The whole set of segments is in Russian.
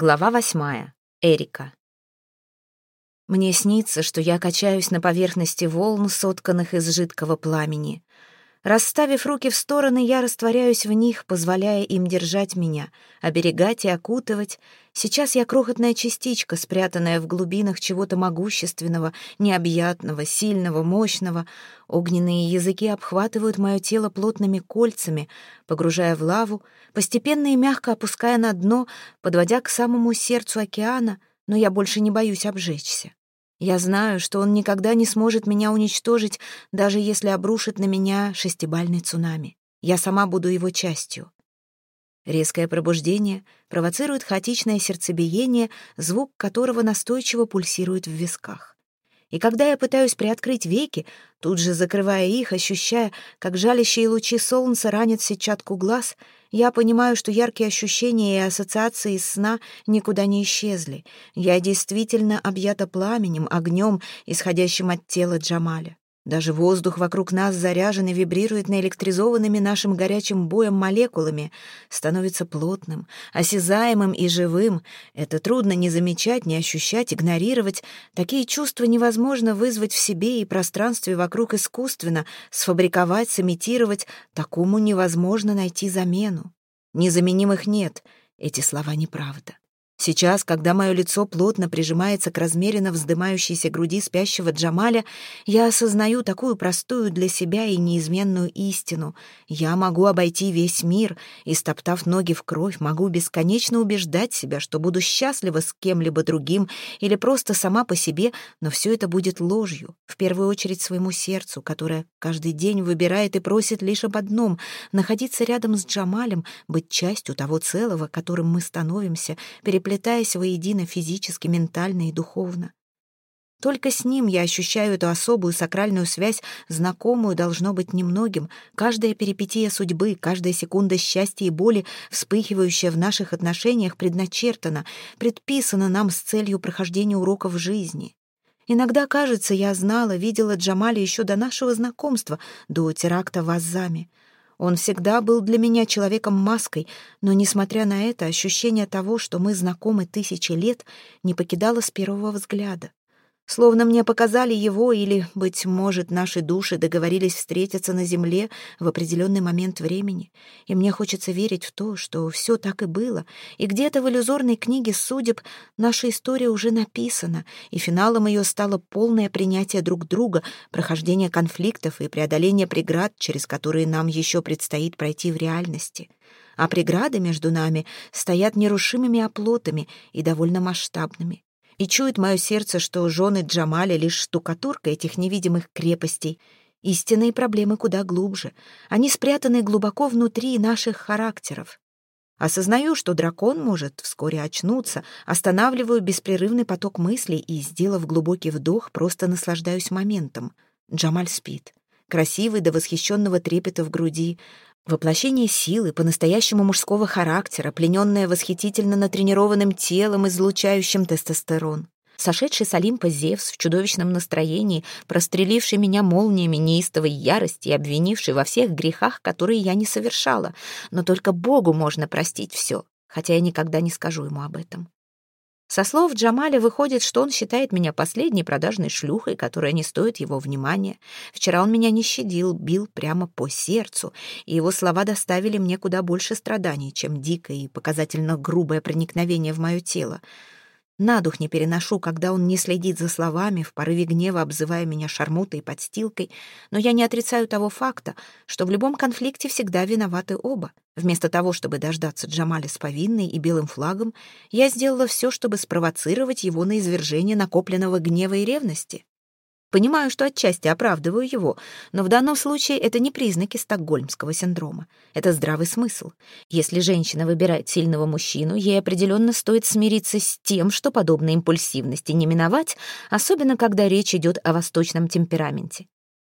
Глава восьмая. Эрика. Мне снится, что я качаюсь на поверхности волн, сотканных из жидкого пламени. Расставив руки в стороны, я растворяюсь в них, позволяя им держать меня, оберегать и окутывать. Сейчас я крохотная частичка, спрятанная в глубинах чего-то могущественного, необъятного, сильного, мощного. Огненные языки обхватывают мое тело плотными кольцами, погружая в лаву, постепенно и мягко опуская на дно, подводя к самому сердцу океана, но я больше не боюсь обжечься. Я знаю, что он никогда не сможет меня уничтожить, даже если обрушит на меня шестибальный цунами. Я сама буду его частью. Резкое пробуждение провоцирует хаотичное сердцебиение, звук которого настойчиво пульсирует в висках. И когда я пытаюсь приоткрыть веки, тут же закрывая их, ощущая, как жалящие лучи солнца ранят сетчатку глаз, я понимаю, что яркие ощущения и ассоциации из сна никуда не исчезли. Я действительно объята пламенем, огнем, исходящим от тела Джамаля. Даже воздух вокруг нас заряжен и вибрирует наэлектризованными нашим горячим боем молекулами, становится плотным, осязаемым и живым. Это трудно не замечать, не ощущать, игнорировать. Такие чувства невозможно вызвать в себе и пространстве вокруг искусственно, сфабриковать, сымитировать. Такому невозможно найти замену. Незаменимых нет. Эти слова неправда. Сейчас, когда мое лицо плотно прижимается к размеренно вздымающейся груди спящего Джамаля, я осознаю такую простую для себя и неизменную истину. Я могу обойти весь мир и, стоптав ноги в кровь, могу бесконечно убеждать себя, что буду счастлива с кем-либо другим или просто сама по себе, но все это будет ложью, в первую очередь своему сердцу, которое каждый день выбирает и просит лишь об одном — находиться рядом с Джамалем, быть частью того целого, которым мы становимся, переплетать переплетаясь воедино физически, ментально и духовно. Только с ним я ощущаю эту особую сакральную связь, знакомую должно быть немногим. Каждая перипетия судьбы, каждая секунда счастья и боли, вспыхивающая в наших отношениях, предначертана, предписана нам с целью прохождения уроков жизни. Иногда, кажется, я знала, видела Джамали еще до нашего знакомства, до теракта в Азаме. Он всегда был для меня человеком-маской, но, несмотря на это, ощущение того, что мы знакомы тысячи лет, не покидало с первого взгляда. Словно мне показали его, или, быть может, наши души договорились встретиться на земле в определенный момент времени. И мне хочется верить в то, что все так и было, и где-то в иллюзорной книге судеб наша история уже написана, и финалом ее стало полное принятие друг друга, прохождение конфликтов и преодоление преград, через которые нам еще предстоит пройти в реальности. А преграды между нами стоят нерушимыми оплотами и довольно масштабными и чует мое сердце, что жены Джамали лишь штукатурка этих невидимых крепостей. Истинные проблемы куда глубже. Они спрятаны глубоко внутри наших характеров. Осознаю, что дракон может вскоре очнуться, останавливаю беспрерывный поток мыслей и, сделав глубокий вдох, просто наслаждаюсь моментом. Джамаль спит. Красивый до восхищенного трепета в груди, Воплощение силы, по-настоящему мужского характера, плененное восхитительно натренированным телом, излучающим тестостерон. Сошедший с Олимпа Зевс в чудовищном настроении, простреливший меня молниями неистовой ярости и обвинивший во всех грехах, которые я не совершала. Но только Богу можно простить все, хотя я никогда не скажу ему об этом. Со слов Джамаля выходит, что он считает меня последней продажной шлюхой, которая не стоит его внимания. Вчера он меня не щадил, бил прямо по сердцу, и его слова доставили мне куда больше страданий, чем дикое и показательно грубое проникновение в мое тело. На дух не переношу, когда он не следит за словами, в порыве гнева обзывая меня шармутой и подстилкой, но я не отрицаю того факта, что в любом конфликте всегда виноваты оба. Вместо того, чтобы дождаться Джамаля с повинной и белым флагом, я сделала все, чтобы спровоцировать его на извержение накопленного гнева и ревности. Понимаю, что отчасти оправдываю его, но в данном случае это не признаки стокгольмского синдрома. Это здравый смысл. Если женщина выбирает сильного мужчину, ей определенно стоит смириться с тем, что подобной импульсивности не миновать, особенно когда речь идет о восточном темпераменте.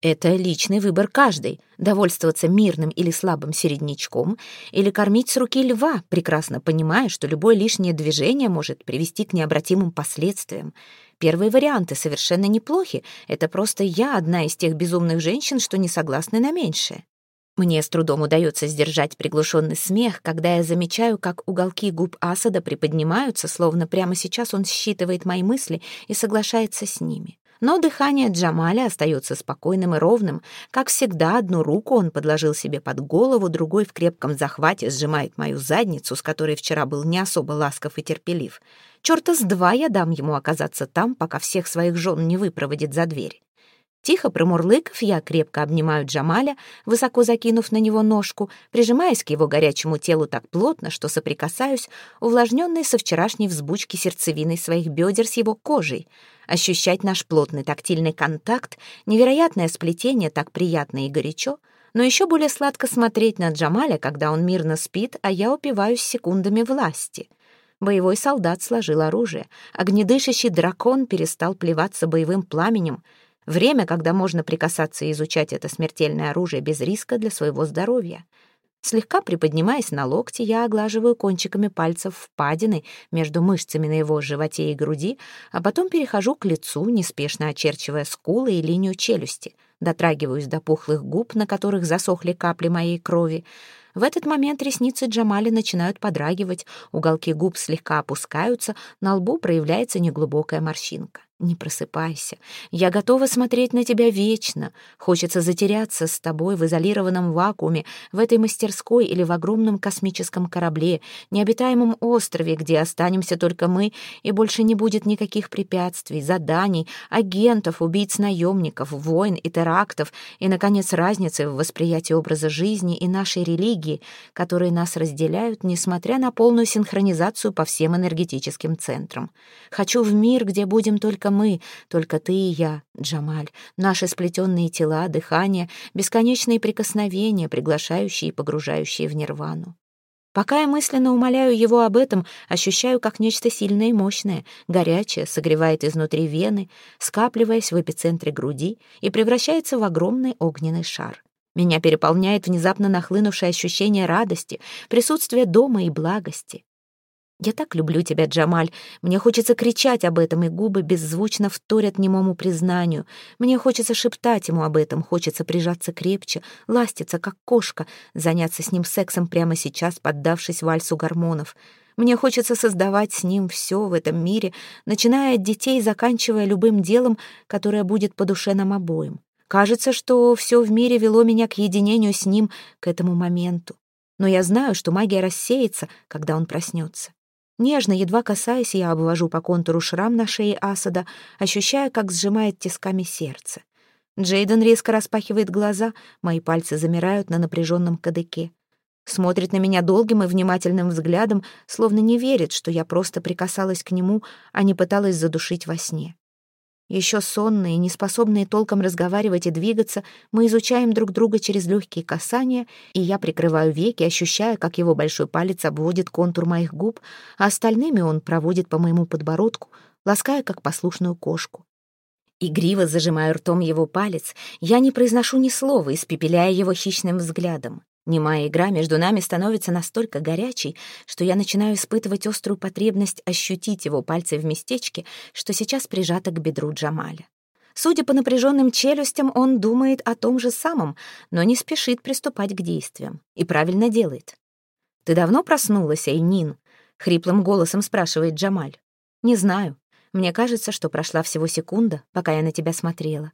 Это личный выбор каждой — довольствоваться мирным или слабым середнячком или кормить с руки льва, прекрасно понимая, что любое лишнее движение может привести к необратимым последствиям. Первые варианты совершенно неплохи, это просто я одна из тех безумных женщин, что не согласны на меньшее. Мне с трудом удается сдержать приглушенный смех, когда я замечаю, как уголки губ Асада приподнимаются, словно прямо сейчас он считывает мои мысли и соглашается с ними. Но дыхание Джамаля остается спокойным и ровным. Как всегда, одну руку он подложил себе под голову, другой в крепком захвате сжимает мою задницу, с которой вчера был не особо ласков и терпелив. Чёрта с два я дам ему оказаться там, пока всех своих жен не выпроводит за дверь. Тихо промурлыков, я крепко обнимаю Джамаля, высоко закинув на него ножку, прижимаясь к его горячему телу так плотно, что соприкасаюсь, увлажненной со вчерашней взбучки сердцевиной своих бедер с его кожей. Ощущать наш плотный тактильный контакт, невероятное сплетение так приятно и горячо, но еще более сладко смотреть на Джамаля, когда он мирно спит, а я упиваюсь секундами власти. Боевой солдат сложил оружие, огнедышащий дракон перестал плеваться боевым пламенем — Время, когда можно прикасаться и изучать это смертельное оружие без риска для своего здоровья. Слегка приподнимаясь на локти, я оглаживаю кончиками пальцев впадины между мышцами на его животе и груди, а потом перехожу к лицу, неспешно очерчивая скулы и линию челюсти, дотрагиваюсь до пухлых губ, на которых засохли капли моей крови. В этот момент ресницы Джамали начинают подрагивать, уголки губ слегка опускаются, на лбу проявляется неглубокая морщинка. Не просыпайся. Я готова смотреть на тебя вечно. Хочется затеряться с тобой в изолированном вакууме, в этой мастерской или в огромном космическом корабле, необитаемом острове, где останемся только мы, и больше не будет никаких препятствий, заданий, агентов, убийц, наемников, войн и терактов, и, наконец, разницы в восприятии образа жизни и нашей религии, которые нас разделяют, несмотря на полную синхронизацию по всем энергетическим центрам. Хочу в мир, где будем только мы, только ты и я, Джамаль, наши сплетенные тела, дыхание, бесконечные прикосновения, приглашающие и погружающие в нирвану. Пока я мысленно умоляю его об этом, ощущаю, как нечто сильное и мощное, горячее, согревает изнутри вены, скапливаясь в эпицентре груди и превращается в огромный огненный шар. Меня переполняет внезапно нахлынувшее ощущение радости, присутствия дома и благости. «Я так люблю тебя, Джамаль. Мне хочется кричать об этом, и губы беззвучно вторят немому признанию. Мне хочется шептать ему об этом, хочется прижаться крепче, ластиться, как кошка, заняться с ним сексом прямо сейчас, поддавшись вальсу гормонов. Мне хочется создавать с ним все в этом мире, начиная от детей и заканчивая любым делом, которое будет по душе нам обоим. Кажется, что все в мире вело меня к единению с ним к этому моменту. Но я знаю, что магия рассеется, когда он проснется. Нежно, едва касаясь, я обвожу по контуру шрам на шее Асада, ощущая, как сжимает тисками сердце. Джейден резко распахивает глаза, мои пальцы замирают на напряженном кадыке. Смотрит на меня долгим и внимательным взглядом, словно не верит, что я просто прикасалась к нему, а не пыталась задушить во сне. Еще сонные, неспособные толком разговаривать и двигаться, мы изучаем друг друга через легкие касания, и я прикрываю веки, ощущая, как его большой палец обводит контур моих губ, а остальными он проводит по моему подбородку, лаская, как послушную кошку. Игриво зажимаю ртом его палец, я не произношу ни слова, испепеляя его хищным взглядом. Немая игра между нами становится настолько горячей, что я начинаю испытывать острую потребность ощутить его пальцы в местечке, что сейчас прижато к бедру Джамаля. Судя по напряженным челюстям, он думает о том же самом, но не спешит приступать к действиям. И правильно делает. «Ты давно проснулась, Эйнин?» — хриплым голосом спрашивает Джамаль. «Не знаю. Мне кажется, что прошла всего секунда, пока я на тебя смотрела.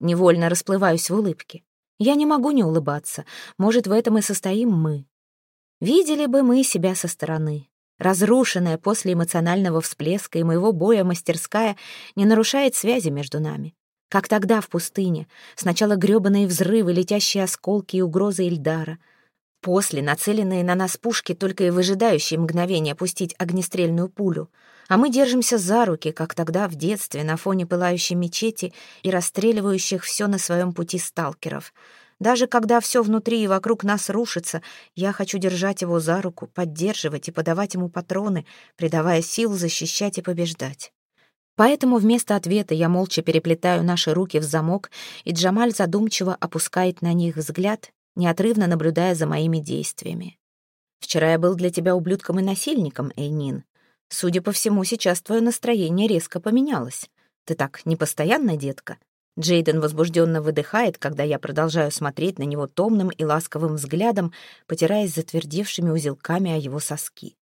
Невольно расплываюсь в улыбке. Я не могу не улыбаться. Может, в этом и состоим мы. Видели бы мы себя со стороны. Разрушенная после эмоционального всплеска и моего боя мастерская не нарушает связи между нами. Как тогда в пустыне. Сначала грёбаные взрывы, летящие осколки и угрозы Эльдара. После нацеленные на нас пушки, только и выжидающие мгновение пустить огнестрельную пулю — а мы держимся за руки, как тогда в детстве на фоне пылающей мечети и расстреливающих все на своем пути сталкеров. Даже когда все внутри и вокруг нас рушится, я хочу держать его за руку, поддерживать и подавать ему патроны, придавая сил защищать и побеждать. Поэтому вместо ответа я молча переплетаю наши руки в замок, и Джамаль задумчиво опускает на них взгляд, неотрывно наблюдая за моими действиями. «Вчера я был для тебя ублюдком и насильником, Эйнин. Судя по всему, сейчас твое настроение резко поменялось. Ты так непостоянна, детка. Джейден возбужденно выдыхает, когда я продолжаю смотреть на него томным и ласковым взглядом, потираясь затвердевшими узелками о его соски.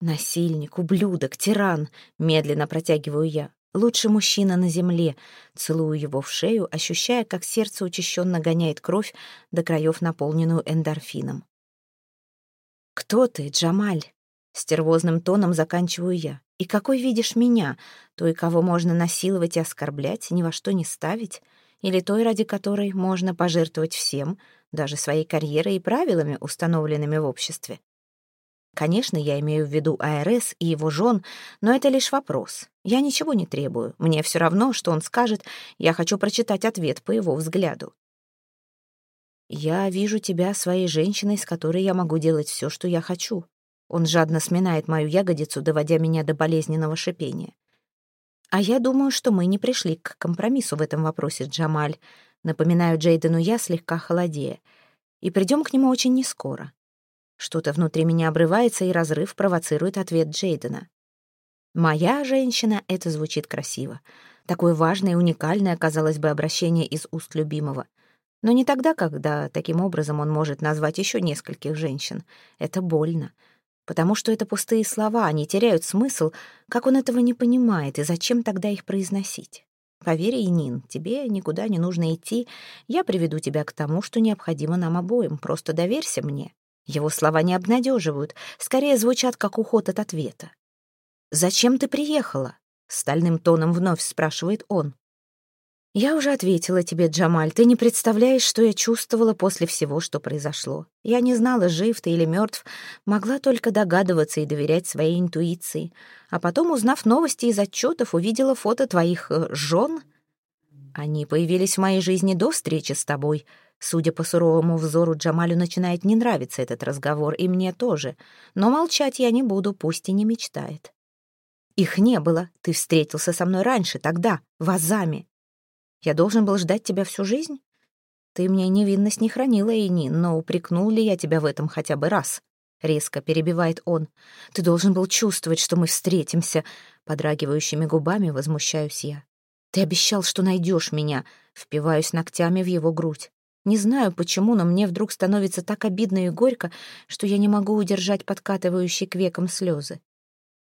«Насильник, ублюдок, тиран!» — медленно протягиваю я. «Лучший мужчина на земле!» Целую его в шею, ощущая, как сердце учащенно гоняет кровь до краев, наполненную эндорфином. «Кто ты, Джамаль?» — стервозным тоном заканчиваю я. «И какой видишь меня? Той, кого можно насиловать и оскорблять, ни во что не ставить? Или той, ради которой можно пожертвовать всем, даже своей карьерой и правилами, установленными в обществе?» Конечно, я имею в виду АРС и его жен, но это лишь вопрос. Я ничего не требую. Мне все равно, что он скажет. Я хочу прочитать ответ по его взгляду. «Я вижу тебя своей женщиной, с которой я могу делать все, что я хочу». Он жадно сминает мою ягодицу, доводя меня до болезненного шипения. «А я думаю, что мы не пришли к компромиссу в этом вопросе, Джамаль. Напоминаю Джейдену я, слегка холодея. И придем к нему очень нескоро. Что-то внутри меня обрывается, и разрыв провоцирует ответ Джейдена. «Моя женщина» — это звучит красиво. Такое важное и уникальное, казалось бы, обращение из уст любимого. Но не тогда, когда таким образом он может назвать еще нескольких женщин. Это больно. Потому что это пустые слова, они теряют смысл. Как он этого не понимает, и зачем тогда их произносить? Поверь, Инин, тебе никуда не нужно идти. Я приведу тебя к тому, что необходимо нам обоим. Просто доверься мне. Его слова не обнадеживают, скорее звучат как уход от ответа. «Зачем ты приехала?» — стальным тоном вновь спрашивает он. «Я уже ответила тебе, Джамаль. Ты не представляешь, что я чувствовала после всего, что произошло. Я не знала, жив ты или мертв, могла только догадываться и доверять своей интуиции. А потом, узнав новости из отчетов, увидела фото твоих э, жен. Они появились в моей жизни до встречи с тобой. Судя по суровому взору, Джамалю начинает не нравиться этот разговор, и мне тоже. Но молчать я не буду, пусть и не мечтает. Их не было. Ты встретился со мной раньше, тогда, в Азаме. Я должен был ждать тебя всю жизнь? Ты мне невинность не хранила, Эйни, но упрекнул ли я тебя в этом хотя бы раз? Резко перебивает он. Ты должен был чувствовать, что мы встретимся. Подрагивающими губами возмущаюсь я. Ты обещал, что найдешь меня. Впиваюсь ногтями в его грудь. Не знаю почему, но мне вдруг становится так обидно и горько, что я не могу удержать подкатывающие к векам слезы.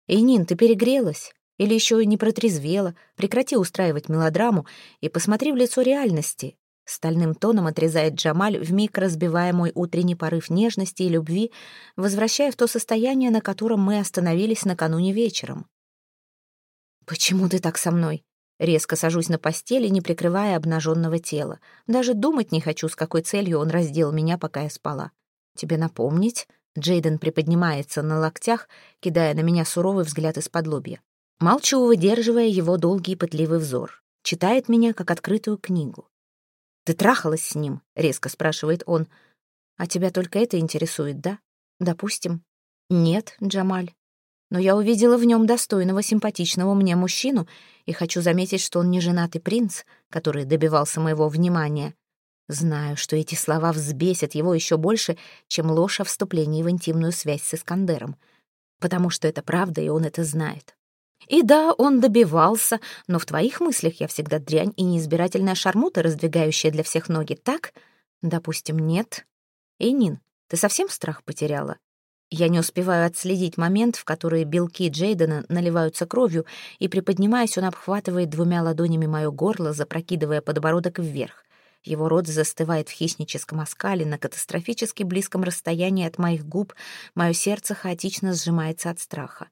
«Эйнин, ты перегрелась? Или еще не протрезвела? Прекрати устраивать мелодраму и посмотри в лицо реальности». Стальным тоном отрезает Джамаль, вмиг разбивая мой утренний порыв нежности и любви, возвращая в то состояние, на котором мы остановились накануне вечером. «Почему ты так со мной?» Резко сажусь на постели, не прикрывая обнаженного тела. Даже думать не хочу, с какой целью он раздел меня, пока я спала. Тебе напомнить? Джейден приподнимается на локтях, кидая на меня суровый взгляд из-под лобья. Молчу, выдерживая его долгий пытливый взор. Читает меня, как открытую книгу. «Ты трахалась с ним?» — резко спрашивает он. «А тебя только это интересует, да? Допустим». «Нет, Джамаль но я увидела в нем достойного, симпатичного мне мужчину и хочу заметить, что он не женатый принц, который добивался моего внимания. Знаю, что эти слова взбесят его еще больше, чем ложь о вступлении в интимную связь с Искандером, потому что это правда, и он это знает. И да, он добивался, но в твоих мыслях я всегда дрянь и неизбирательная шармута, раздвигающая для всех ноги, так? Допустим, нет. Эйнин, ты совсем страх потеряла? Я не успеваю отследить момент, в который белки Джейдена наливаются кровью, и, приподнимаясь, он обхватывает двумя ладонями мое горло, запрокидывая подбородок вверх. Его рот застывает в хищническом оскале на катастрофически близком расстоянии от моих губ, мое сердце хаотично сжимается от страха.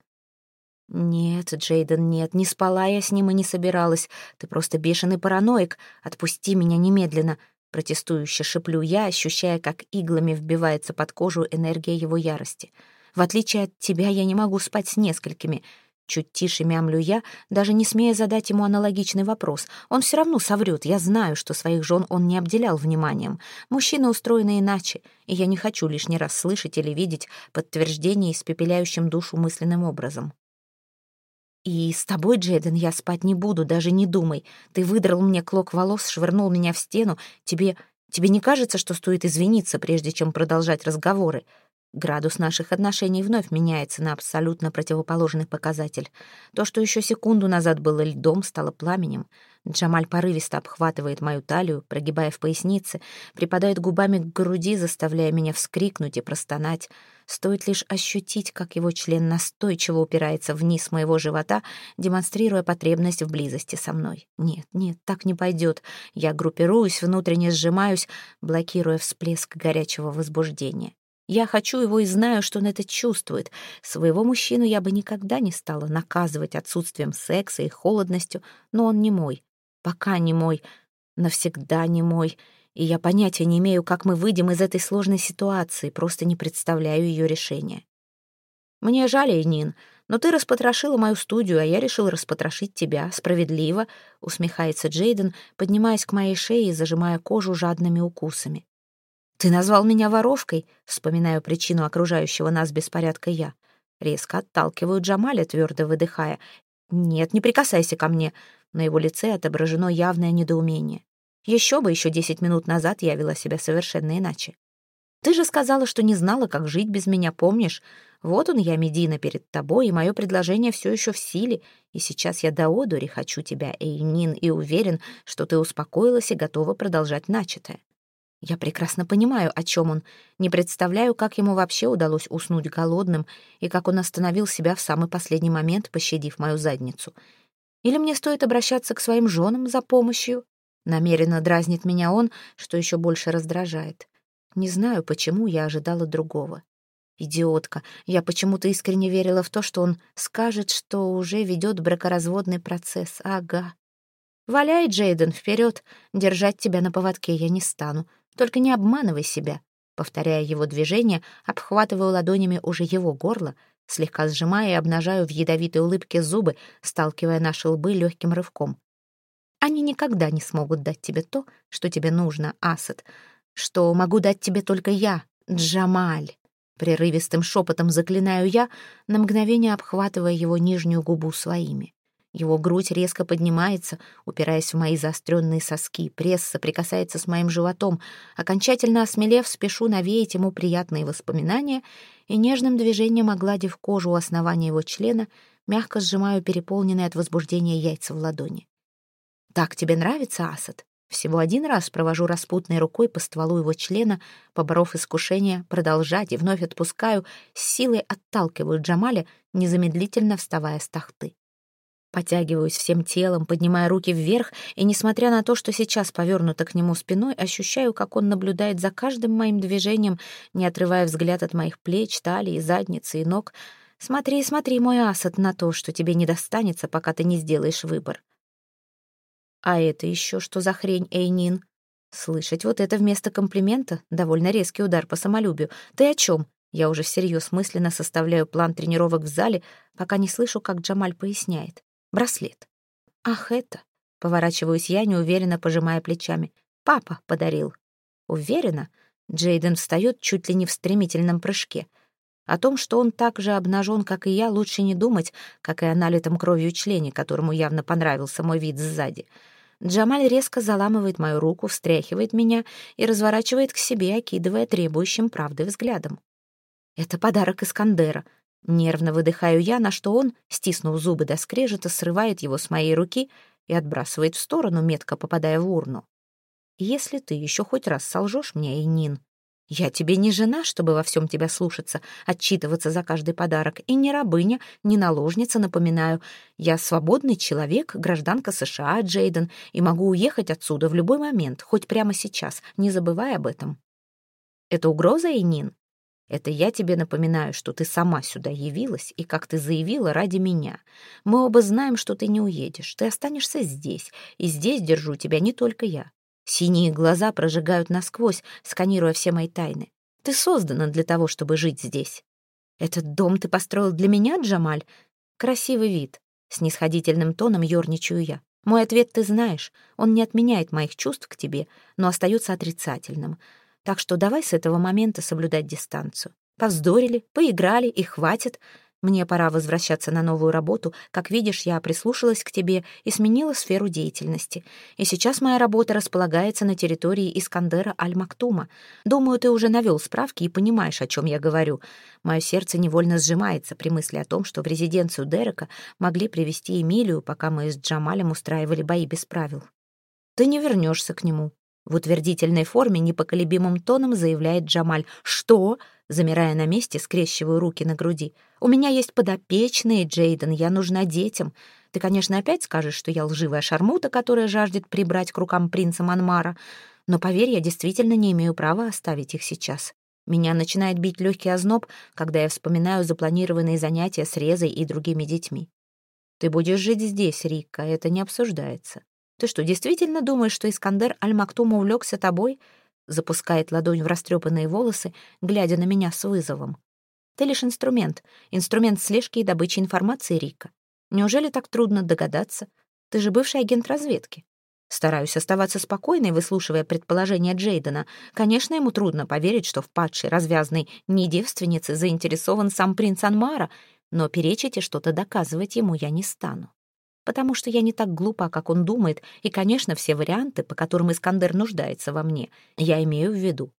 «Нет, Джейден, нет, не спала я с ним и не собиралась. Ты просто бешеный параноик. Отпусти меня немедленно. Протестующе шеплю я, ощущая, как иглами вбивается под кожу энергия его ярости. В отличие от тебя, я не могу спать с несколькими. Чуть тише мямлю я, даже не смея задать ему аналогичный вопрос. Он все равно соврет. Я знаю, что своих жен он не обделял вниманием. Мужчины устроены иначе, и я не хочу лишний раз слышать или видеть подтверждение испепеляющим душу мысленным образом. «И с тобой, Джейден, я спать не буду, даже не думай. Ты выдрал мне клок волос, швырнул меня в стену. Тебе... тебе не кажется, что стоит извиниться, прежде чем продолжать разговоры? Градус наших отношений вновь меняется на абсолютно противоположный показатель. То, что еще секунду назад было льдом, стало пламенем. Джамаль порывисто обхватывает мою талию, прогибая в пояснице, припадает губами к груди, заставляя меня вскрикнуть и простонать. Стоит лишь ощутить, как его член настойчиво упирается вниз моего живота, демонстрируя потребность в близости со мной. Нет, нет, так не пойдет. Я группируюсь, внутренне сжимаюсь, блокируя всплеск горячего возбуждения. Я хочу его и знаю, что он это чувствует. Своего мужчину я бы никогда не стала наказывать отсутствием секса и холодностью, но он не мой. Пока не мой. Навсегда не мой. И я понятия не имею, как мы выйдем из этой сложной ситуации, просто не представляю ее решения. Мне жаль, Эйнин, но ты распотрошила мою студию, а я решил распотрошить тебя. Справедливо, усмехается Джейден, поднимаясь к моей шее и зажимая кожу жадными укусами. «Ты назвал меня воровкой?» — вспоминаю причину окружающего нас беспорядка я. Резко отталкиваю Джамаля, твердо выдыхая. «Нет, не прикасайся ко мне». На его лице отображено явное недоумение. Еще бы, еще десять минут назад я вела себя совершенно иначе. Ты же сказала, что не знала, как жить без меня, помнишь? Вот он я, Медина, перед тобой, и мое предложение все еще в силе, и сейчас я до одури хочу тебя, Эйнин, и уверен, что ты успокоилась и готова продолжать начатое. Я прекрасно понимаю, о чем он. Не представляю, как ему вообще удалось уснуть голодным и как он остановил себя в самый последний момент, пощадив мою задницу. Или мне стоит обращаться к своим женам за помощью? Намеренно дразнит меня он, что еще больше раздражает. Не знаю, почему я ожидала другого. Идиотка. Я почему-то искренне верила в то, что он скажет, что уже ведет бракоразводный процесс. Ага. Валяй, Джейден, вперед. Держать тебя на поводке я не стану. Только не обманывай себя. Повторяя его движение, обхватываю ладонями уже его горло, слегка сжимая и обнажаю в ядовитой улыбке зубы, сталкивая наши лбы легким рывком. Они никогда не смогут дать тебе то, что тебе нужно, Асад, что могу дать тебе только я, Джамаль. Прерывистым шепотом заклинаю я, на мгновение обхватывая его нижнюю губу своими. Его грудь резко поднимается, упираясь в мои заостренные соски. Пресс соприкасается с моим животом. Окончательно осмелев, спешу навеять ему приятные воспоминания и нежным движением, огладив кожу у основания его члена, мягко сжимаю переполненные от возбуждения яйца в ладони. «Так тебе нравится, Асад?» Всего один раз провожу распутной рукой по стволу его члена, поборов искушение продолжать и вновь отпускаю, с силой отталкиваю Джамаля, незамедлительно вставая с тахты. Потягиваюсь всем телом, поднимая руки вверх, и, несмотря на то, что сейчас повернута к нему спиной, ощущаю, как он наблюдает за каждым моим движением, не отрывая взгляд от моих плеч, талии, задницы и ног. «Смотри, смотри, мой асад, на то, что тебе не достанется, пока ты не сделаешь выбор». «А это еще что за хрень, Эйнин?» Слышать вот это вместо комплимента — довольно резкий удар по самолюбию. «Ты о чем?» Я уже всерьез мысленно составляю план тренировок в зале, пока не слышу, как Джамаль поясняет. Браслет. Ах, это. Поворачиваюсь я, неуверенно пожимая плечами. Папа подарил. Уверена? Джейден встает чуть ли не в стремительном прыжке. О том, что он так же обнажен, как и я, лучше не думать, как и о налитом кровью члене, которому явно понравился мой вид сзади. Джамаль резко заламывает мою руку, встряхивает меня и разворачивает к себе, окидывая требующим правды взглядом. Это подарок Искандера — Нервно выдыхаю я, на что он, стиснув зубы до скрежета, срывает его с моей руки и отбрасывает в сторону, метко попадая в урну. «Если ты еще хоть раз солжешь мне, Эйнин, я тебе не жена, чтобы во всем тебя слушаться, отчитываться за каждый подарок, и не рабыня, не наложница, напоминаю. Я свободный человек, гражданка США, Джейден, и могу уехать отсюда в любой момент, хоть прямо сейчас, не забывай об этом». «Это угроза, Эйнин?» Это я тебе напоминаю, что ты сама сюда явилась, и, как ты заявила, ради меня. Мы оба знаем, что ты не уедешь. Ты останешься здесь, и здесь держу тебя не только я. Синие глаза прожигают насквозь, сканируя все мои тайны. Ты создана для того, чтобы жить здесь. Этот дом ты построил для меня, Джамаль? Красивый вид. Снисходительным тоном ерничаю я. Мой ответ ты знаешь. Он не отменяет моих чувств к тебе, но остается отрицательным. Так что давай с этого момента соблюдать дистанцию. Повздорили, поиграли, и хватит. Мне пора возвращаться на новую работу. Как видишь, я прислушалась к тебе и сменила сферу деятельности. И сейчас моя работа располагается на территории Искандера Аль-Мактума. Думаю, ты уже навел справки и понимаешь, о чем я говорю. Мое сердце невольно сжимается при мысли о том, что в резиденцию Дерека могли привести Эмилию, пока мы с Джамалем устраивали бои без правил. Ты не вернешься к нему. В утвердительной форме непоколебимым тоном заявляет Джамаль. «Что?» Замирая на месте, скрещиваю руки на груди. «У меня есть подопечные, Джейден, я нужна детям. Ты, конечно, опять скажешь, что я лживая шармута, которая жаждет прибрать к рукам принца Манмара, но, поверь, я действительно не имею права оставить их сейчас. Меня начинает бить легкий озноб, когда я вспоминаю запланированные занятия с Резой и другими детьми. Ты будешь жить здесь, Рика, это не обсуждается. Ты что, действительно думаешь, что Искандер Аль-Мактум увлекся тобой?» Запускает ладонь в растрепанные волосы, глядя на меня с вызовом. «Ты лишь инструмент. Инструмент слежки и добычи информации, Рика. Неужели так трудно догадаться? Ты же бывший агент разведки. Стараюсь оставаться спокойной, выслушивая предположения Джейдена. Конечно, ему трудно поверить, что в падшей, развязной недевственнице заинтересован сам принц Анмара, но перечить и что-то доказывать ему я не стану потому что я не так глупа, как он думает, и, конечно, все варианты, по которым Искандер нуждается во мне, я имею в виду.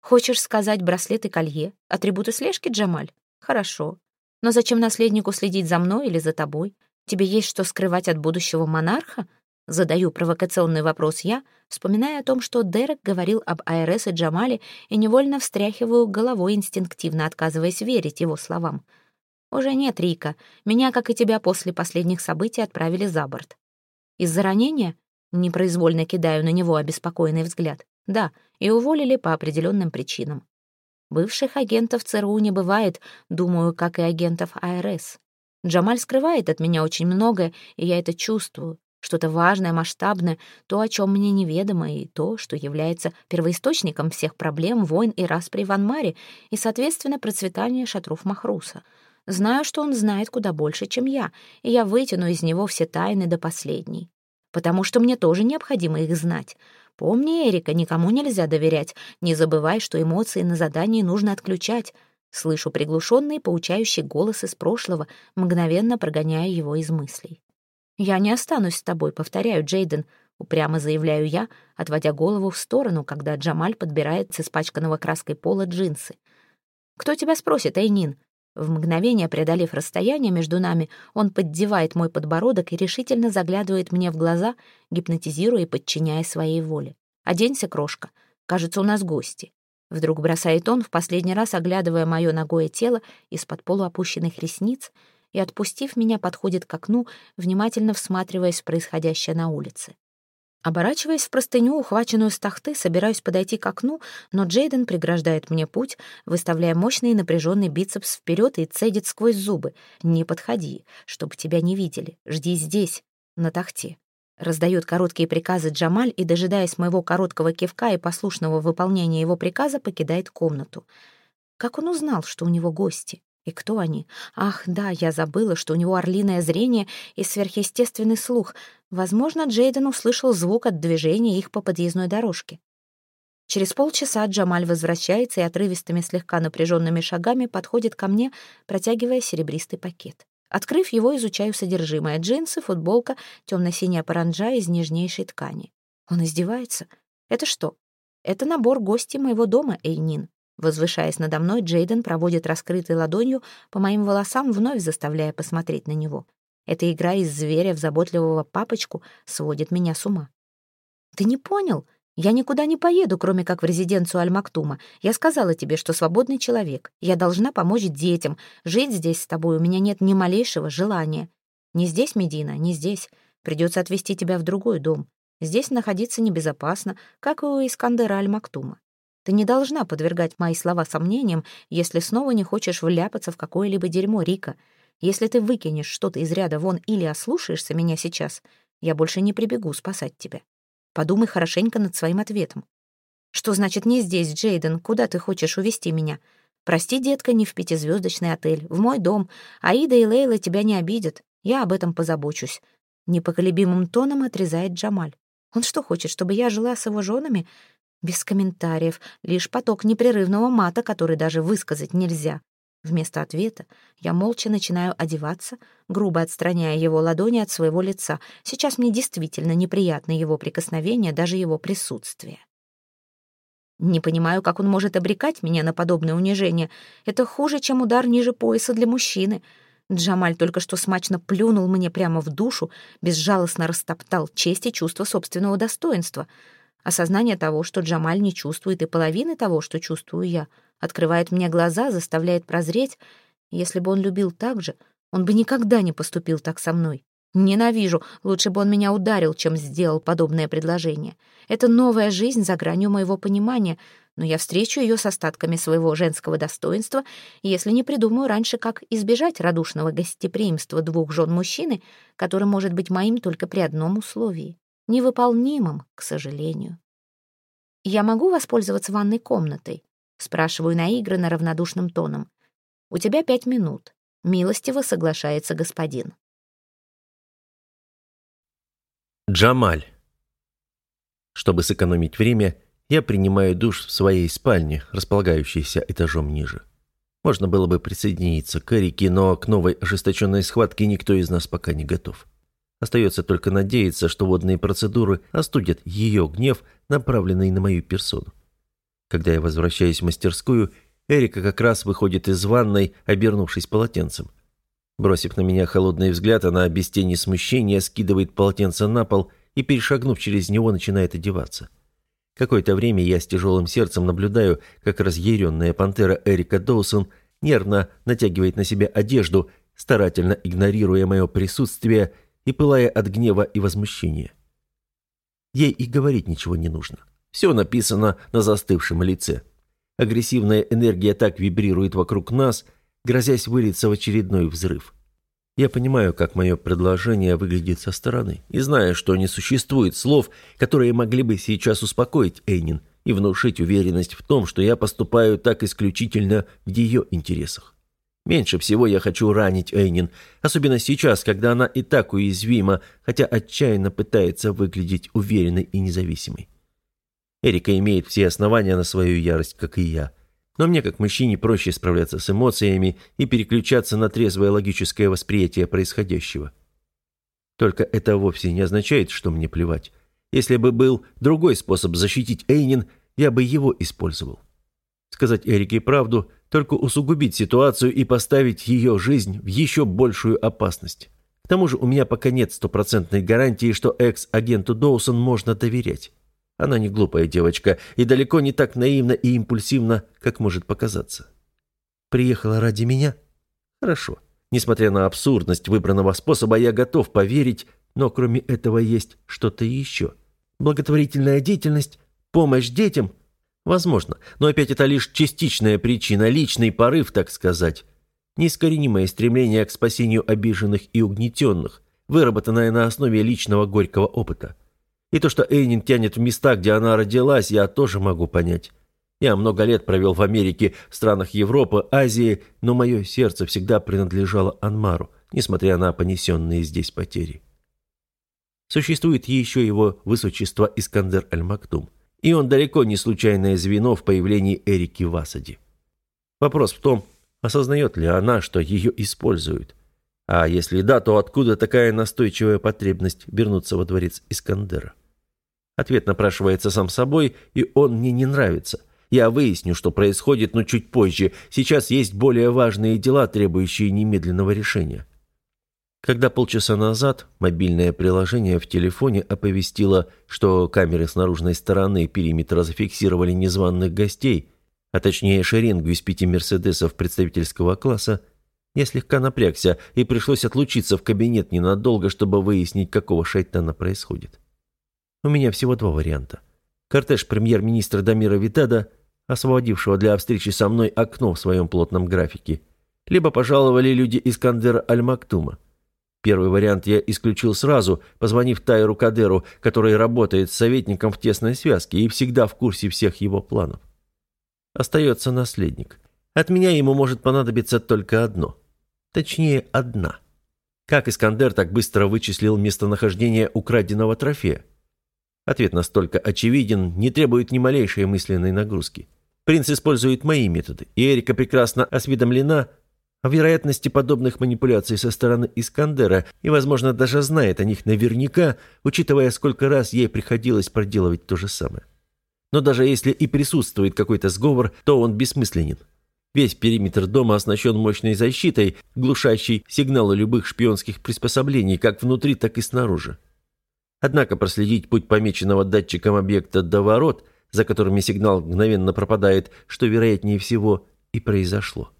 Хочешь сказать браслет и колье? Атрибуты слежки, Джамаль? Хорошо. Но зачем наследнику следить за мной или за тобой? Тебе есть что скрывать от будущего монарха? Задаю провокационный вопрос я, вспоминая о том, что Дерек говорил об АРС и Джамале, и невольно встряхиваю головой, инстинктивно отказываясь верить его словам. «Уже нет, Рика. Меня, как и тебя, после последних событий отправили за борт. Из-за ранения?» Непроизвольно кидаю на него обеспокоенный взгляд. «Да, и уволили по определенным причинам. Бывших агентов ЦРУ не бывает, думаю, как и агентов АРС. Джамаль скрывает от меня очень многое, и я это чувствую. Что-то важное, масштабное, то, о чем мне неведомо, и то, что является первоисточником всех проблем, войн и распри в Анмаре, и, соответственно, процветания шатров Махруса. Знаю, что он знает куда больше, чем я, и я вытяну из него все тайны до последней. Потому что мне тоже необходимо их знать. Помни, Эрика, никому нельзя доверять. Не забывай, что эмоции на задании нужно отключать. Слышу приглушенный, поучающий голос из прошлого, мгновенно прогоняя его из мыслей. «Я не останусь с тобой», — повторяю, Джейден, упрямо заявляю я, отводя голову в сторону, когда Джамаль подбирает с испачканного краской пола джинсы. «Кто тебя спросит, Эйнин?» В мгновение преодолев расстояние между нами, он поддевает мой подбородок и решительно заглядывает мне в глаза, гипнотизируя и подчиняя своей воле. «Оденься, крошка. Кажется, у нас гости». Вдруг бросает он, в последний раз оглядывая мое ногое тело из-под полуопущенных ресниц, и, отпустив меня, подходит к окну, внимательно всматриваясь в происходящее на улице. Оборачиваясь в простыню, ухваченную с тахты, собираюсь подойти к окну, но Джейден преграждает мне путь, выставляя мощный напряженный бицепс вперед и цедит сквозь зубы. «Не подходи, чтобы тебя не видели. Жди здесь, на тахте». Раздает короткие приказы Джамаль и, дожидаясь моего короткого кивка и послушного выполнения его приказа, покидает комнату. Как он узнал, что у него гости? И кто они? Ах, да, я забыла, что у него орлиное зрение и сверхъестественный слух. Возможно, Джейден услышал звук от движения их по подъездной дорожке. Через полчаса Джамаль возвращается и отрывистыми, слегка напряженными шагами подходит ко мне, протягивая серебристый пакет. Открыв его, изучаю содержимое. Джинсы, футболка, темно-синяя паранджа из нежнейшей ткани. Он издевается? Это что? Это набор гостей моего дома, Эйнин. Возвышаясь надо мной, Джейден проводит раскрытой ладонью по моим волосам, вновь заставляя посмотреть на него. Эта игра из зверя в заботливого папочку сводит меня с ума. «Ты не понял? Я никуда не поеду, кроме как в резиденцию Аль-Мактума. Я сказала тебе, что свободный человек. Я должна помочь детям. Жить здесь с тобой у меня нет ни малейшего желания. Не здесь, Медина, не здесь. Придется отвезти тебя в другой дом. Здесь находиться небезопасно, как и у Искандера Аль-Мактума. Ты не должна подвергать мои слова сомнениям, если снова не хочешь вляпаться в какое-либо дерьмо, Рика. Если ты выкинешь что-то из ряда вон или ослушаешься меня сейчас, я больше не прибегу спасать тебя. Подумай хорошенько над своим ответом. Что значит не здесь, Джейден? Куда ты хочешь увести меня? Прости, детка, не в пятизвездочный отель, в мой дом. Аида и Лейла тебя не обидят. Я об этом позабочусь. Непоколебимым тоном отрезает Джамаль. Он что хочет, чтобы я жила с его женами? Без комментариев, лишь поток непрерывного мата, который даже высказать нельзя. Вместо ответа я молча начинаю одеваться, грубо отстраняя его ладони от своего лица. Сейчас мне действительно неприятно его прикосновение, даже его присутствие. Не понимаю, как он может обрекать меня на подобное унижение. Это хуже, чем удар ниже пояса для мужчины. Джамаль только что смачно плюнул мне прямо в душу, безжалостно растоптал честь и чувство собственного достоинства. Осознание того, что Джамаль не чувствует и половины того, что чувствую я — открывает мне глаза, заставляет прозреть. Если бы он любил так же, он бы никогда не поступил так со мной. Ненавижу, лучше бы он меня ударил, чем сделал подобное предложение. Это новая жизнь за гранью моего понимания, но я встречу ее с остатками своего женского достоинства, если не придумаю раньше, как избежать радушного гостеприимства двух жен мужчины, который может быть моим только при одном условии — невыполнимом, к сожалению. Я могу воспользоваться ванной комнатой? Спрашиваю наигранно равнодушным тоном. «У тебя пять минут». Милостиво соглашается господин. Джамаль. Чтобы сэкономить время, я принимаю душ в своей спальне, располагающейся этажом ниже. Можно было бы присоединиться к Эрике, но к новой ожесточенной схватке никто из нас пока не готов. Остается только надеяться, что водные процедуры остудят ее гнев, направленный на мою персону. Когда я возвращаюсь в мастерскую, Эрика как раз выходит из ванной, обернувшись полотенцем. Бросив на меня холодный взгляд, она без тени смущения скидывает полотенце на пол и, перешагнув через него, начинает одеваться. Какое-то время я с тяжелым сердцем наблюдаю, как разъяренная пантера Эрика Доусон нервно натягивает на себя одежду, старательно игнорируя мое присутствие и пылая от гнева и возмущения. Ей и говорить ничего не нужно. Все написано на застывшем лице. Агрессивная энергия так вибрирует вокруг нас, грозясь вылиться в очередной взрыв. Я понимаю, как мое предложение выглядит со стороны, и знаю, что не существует слов, которые могли бы сейчас успокоить Эйнин и внушить уверенность в том, что я поступаю так исключительно в ее интересах. Меньше всего я хочу ранить Эйнин, особенно сейчас, когда она и так уязвима, хотя отчаянно пытается выглядеть уверенной и независимой. Эрика имеет все основания на свою ярость, как и я. Но мне, как мужчине, проще справляться с эмоциями и переключаться на трезвое логическое восприятие происходящего. Только это вовсе не означает, что мне плевать. Если бы был другой способ защитить Эйнин, я бы его использовал. Сказать Эрике правду, только усугубить ситуацию и поставить ее жизнь в еще большую опасность. К тому же у меня пока нет стопроцентной гарантии, что экс-агенту Доусон можно доверять. Она не глупая девочка и далеко не так наивна и импульсивна, как может показаться. Приехала ради меня? Хорошо. Несмотря на абсурдность выбранного способа, я готов поверить, но кроме этого есть что-то еще. Благотворительная деятельность, помощь детям? Возможно, но опять это лишь частичная причина, личный порыв, так сказать. Неискоренимое стремление к спасению обиженных и угнетенных, выработанное на основе личного горького опыта. И то, что Эйнин тянет в места, где она родилась, я тоже могу понять. Я много лет провел в Америке, в странах Европы, Азии, но мое сердце всегда принадлежало Анмару, несмотря на понесенные здесь потери. Существует еще его высочество Искандер Аль-Мактум, и он далеко не случайное звено в появлении Эрики в Асаде. Вопрос в том, осознает ли она, что ее используют. А если да, то откуда такая настойчивая потребность вернуться во дворец Искандера? Ответ напрашивается сам собой, и он мне не нравится. Я выясню, что происходит, но чуть позже. Сейчас есть более важные дела, требующие немедленного решения. Когда полчаса назад мобильное приложение в телефоне оповестило, что камеры с наружной стороны периметра зафиксировали незваных гостей, а точнее шеренгу из пяти «Мерседесов» представительского класса, я слегка напрягся, и пришлось отлучиться в кабинет ненадолго, чтобы выяснить, какого шайтана происходит. У меня всего два варианта. Кортеж премьер-министра Дамира Витада, освободившего для встречи со мной окно в своем плотном графике, либо пожаловали люди Искандера Аль-Мактума. Первый вариант я исключил сразу, позвонив Тайру Кадеру, который работает с советником в тесной связке и всегда в курсе всех его планов. Остается наследник. От меня ему может понадобиться только одно — Точнее, одна. Как Искандер так быстро вычислил местонахождение украденного трофея? Ответ настолько очевиден, не требует ни малейшей мысленной нагрузки. Принц использует мои методы, и Эрика прекрасно осведомлена, о вероятности подобных манипуляций со стороны Искандера и, возможно, даже знает о них наверняка, учитывая, сколько раз ей приходилось проделывать то же самое. Но даже если и присутствует какой-то сговор, то он бессмысленен. Весь периметр дома оснащен мощной защитой, глушащей сигналы любых шпионских приспособлений, как внутри, так и снаружи. Однако проследить путь помеченного датчиком объекта до ворот, за которыми сигнал мгновенно пропадает, что, вероятнее всего, и произошло.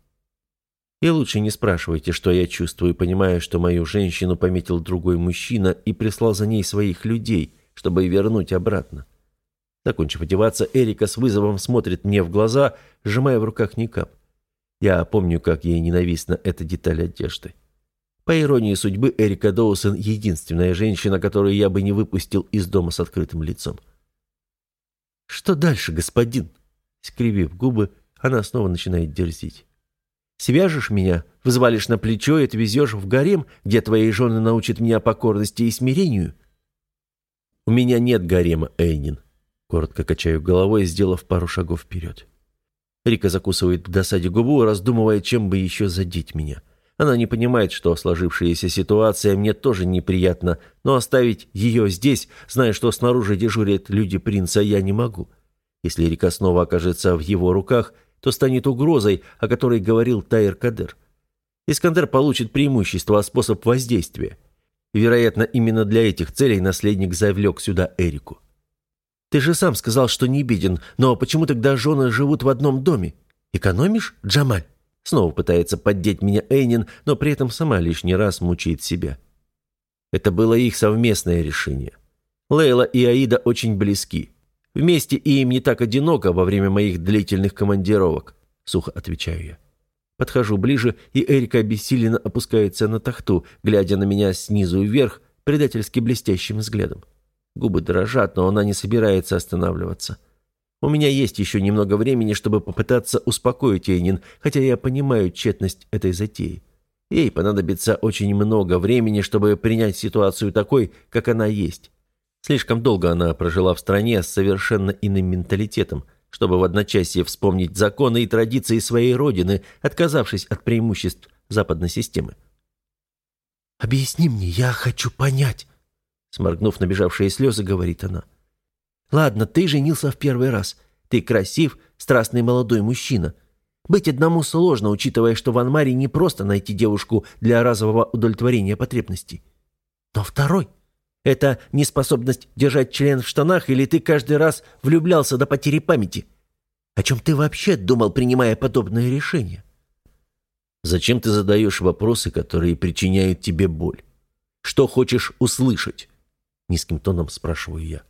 И лучше не спрашивайте, что я чувствую, понимая, что мою женщину пометил другой мужчина и прислал за ней своих людей, чтобы вернуть обратно. Закончив одеваться, Эрика с вызовом смотрит мне в глаза, сжимая в руках никап. Я помню, как ей ненавистна эта деталь одежды. По иронии судьбы, Эрика Доусон — единственная женщина, которую я бы не выпустил из дома с открытым лицом. «Что дальше, господин?» Скривив губы, она снова начинает дерзить. Свяжешь меня, взвалишь на плечо и отвезешь в гарем, где твои жены научат меня покорности и смирению?» «У меня нет гарема, Эйнин», — коротко качаю головой, сделав пару шагов вперед. Рика закусывает в досаде губу, раздумывая, чем бы еще задеть меня. Она не понимает, что сложившаяся ситуация мне тоже неприятна, но оставить ее здесь, зная, что снаружи дежурят люди принца, я не могу. Если Рика снова окажется в его руках — то станет угрозой, о которой говорил Тайр Кадер. Искандер получит преимущество, а способ воздействия. Вероятно, именно для этих целей наследник завлек сюда Эрику. «Ты же сам сказал, что не беден, но почему тогда жены живут в одном доме? Экономишь, Джамаль?» Снова пытается поддеть меня Эйнин, но при этом сама лишний раз мучает себя. Это было их совместное решение. Лейла и Аида очень близки. Вместе и им не так одиноко во время моих длительных командировок», — сухо отвечаю я. Подхожу ближе, и Эрика обессиленно опускается на тахту, глядя на меня снизу вверх, предательски блестящим взглядом. Губы дрожат, но она не собирается останавливаться. У меня есть еще немного времени, чтобы попытаться успокоить Эйнин, хотя я понимаю тщетность этой затеи. Ей понадобится очень много времени, чтобы принять ситуацию такой, как она есть. Слишком долго она прожила в стране с совершенно иным менталитетом, чтобы в одночасье вспомнить законы и традиции своей родины, отказавшись от преимуществ западной системы. «Объясни мне, я хочу понять», — сморгнув набежавшие слезы, говорит она. «Ладно, ты женился в первый раз. Ты красив, страстный молодой мужчина. Быть одному сложно, учитывая, что в Анмаре не просто найти девушку для разового удовлетворения потребностей. Но второй...» Это неспособность держать член в штанах или ты каждый раз влюблялся до потери памяти? О чем ты вообще думал, принимая подобное решение? Зачем ты задаешь вопросы, которые причиняют тебе боль? Что хочешь услышать? Низким тоном спрашиваю я.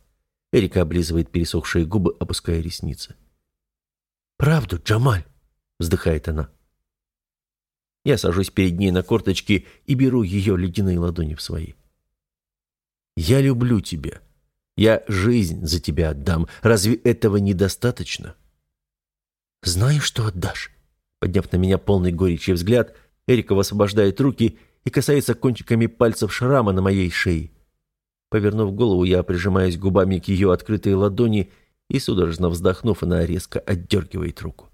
Эрика облизывает пересохшие губы, опуская ресницы. «Правду, Джамаль?» — вздыхает она. Я сажусь перед ней на корточки и беру ее ледяные ладони в свои. Я люблю тебя. Я жизнь за тебя отдам. Разве этого недостаточно?» «Знаю, что отдашь». Подняв на меня полный горечи взгляд, Эрика высвобождает руки и касается кончиками пальцев шрама на моей шее. Повернув голову, я прижимаюсь губами к ее открытой ладони и, судорожно вздохнув, она резко отдергивает руку.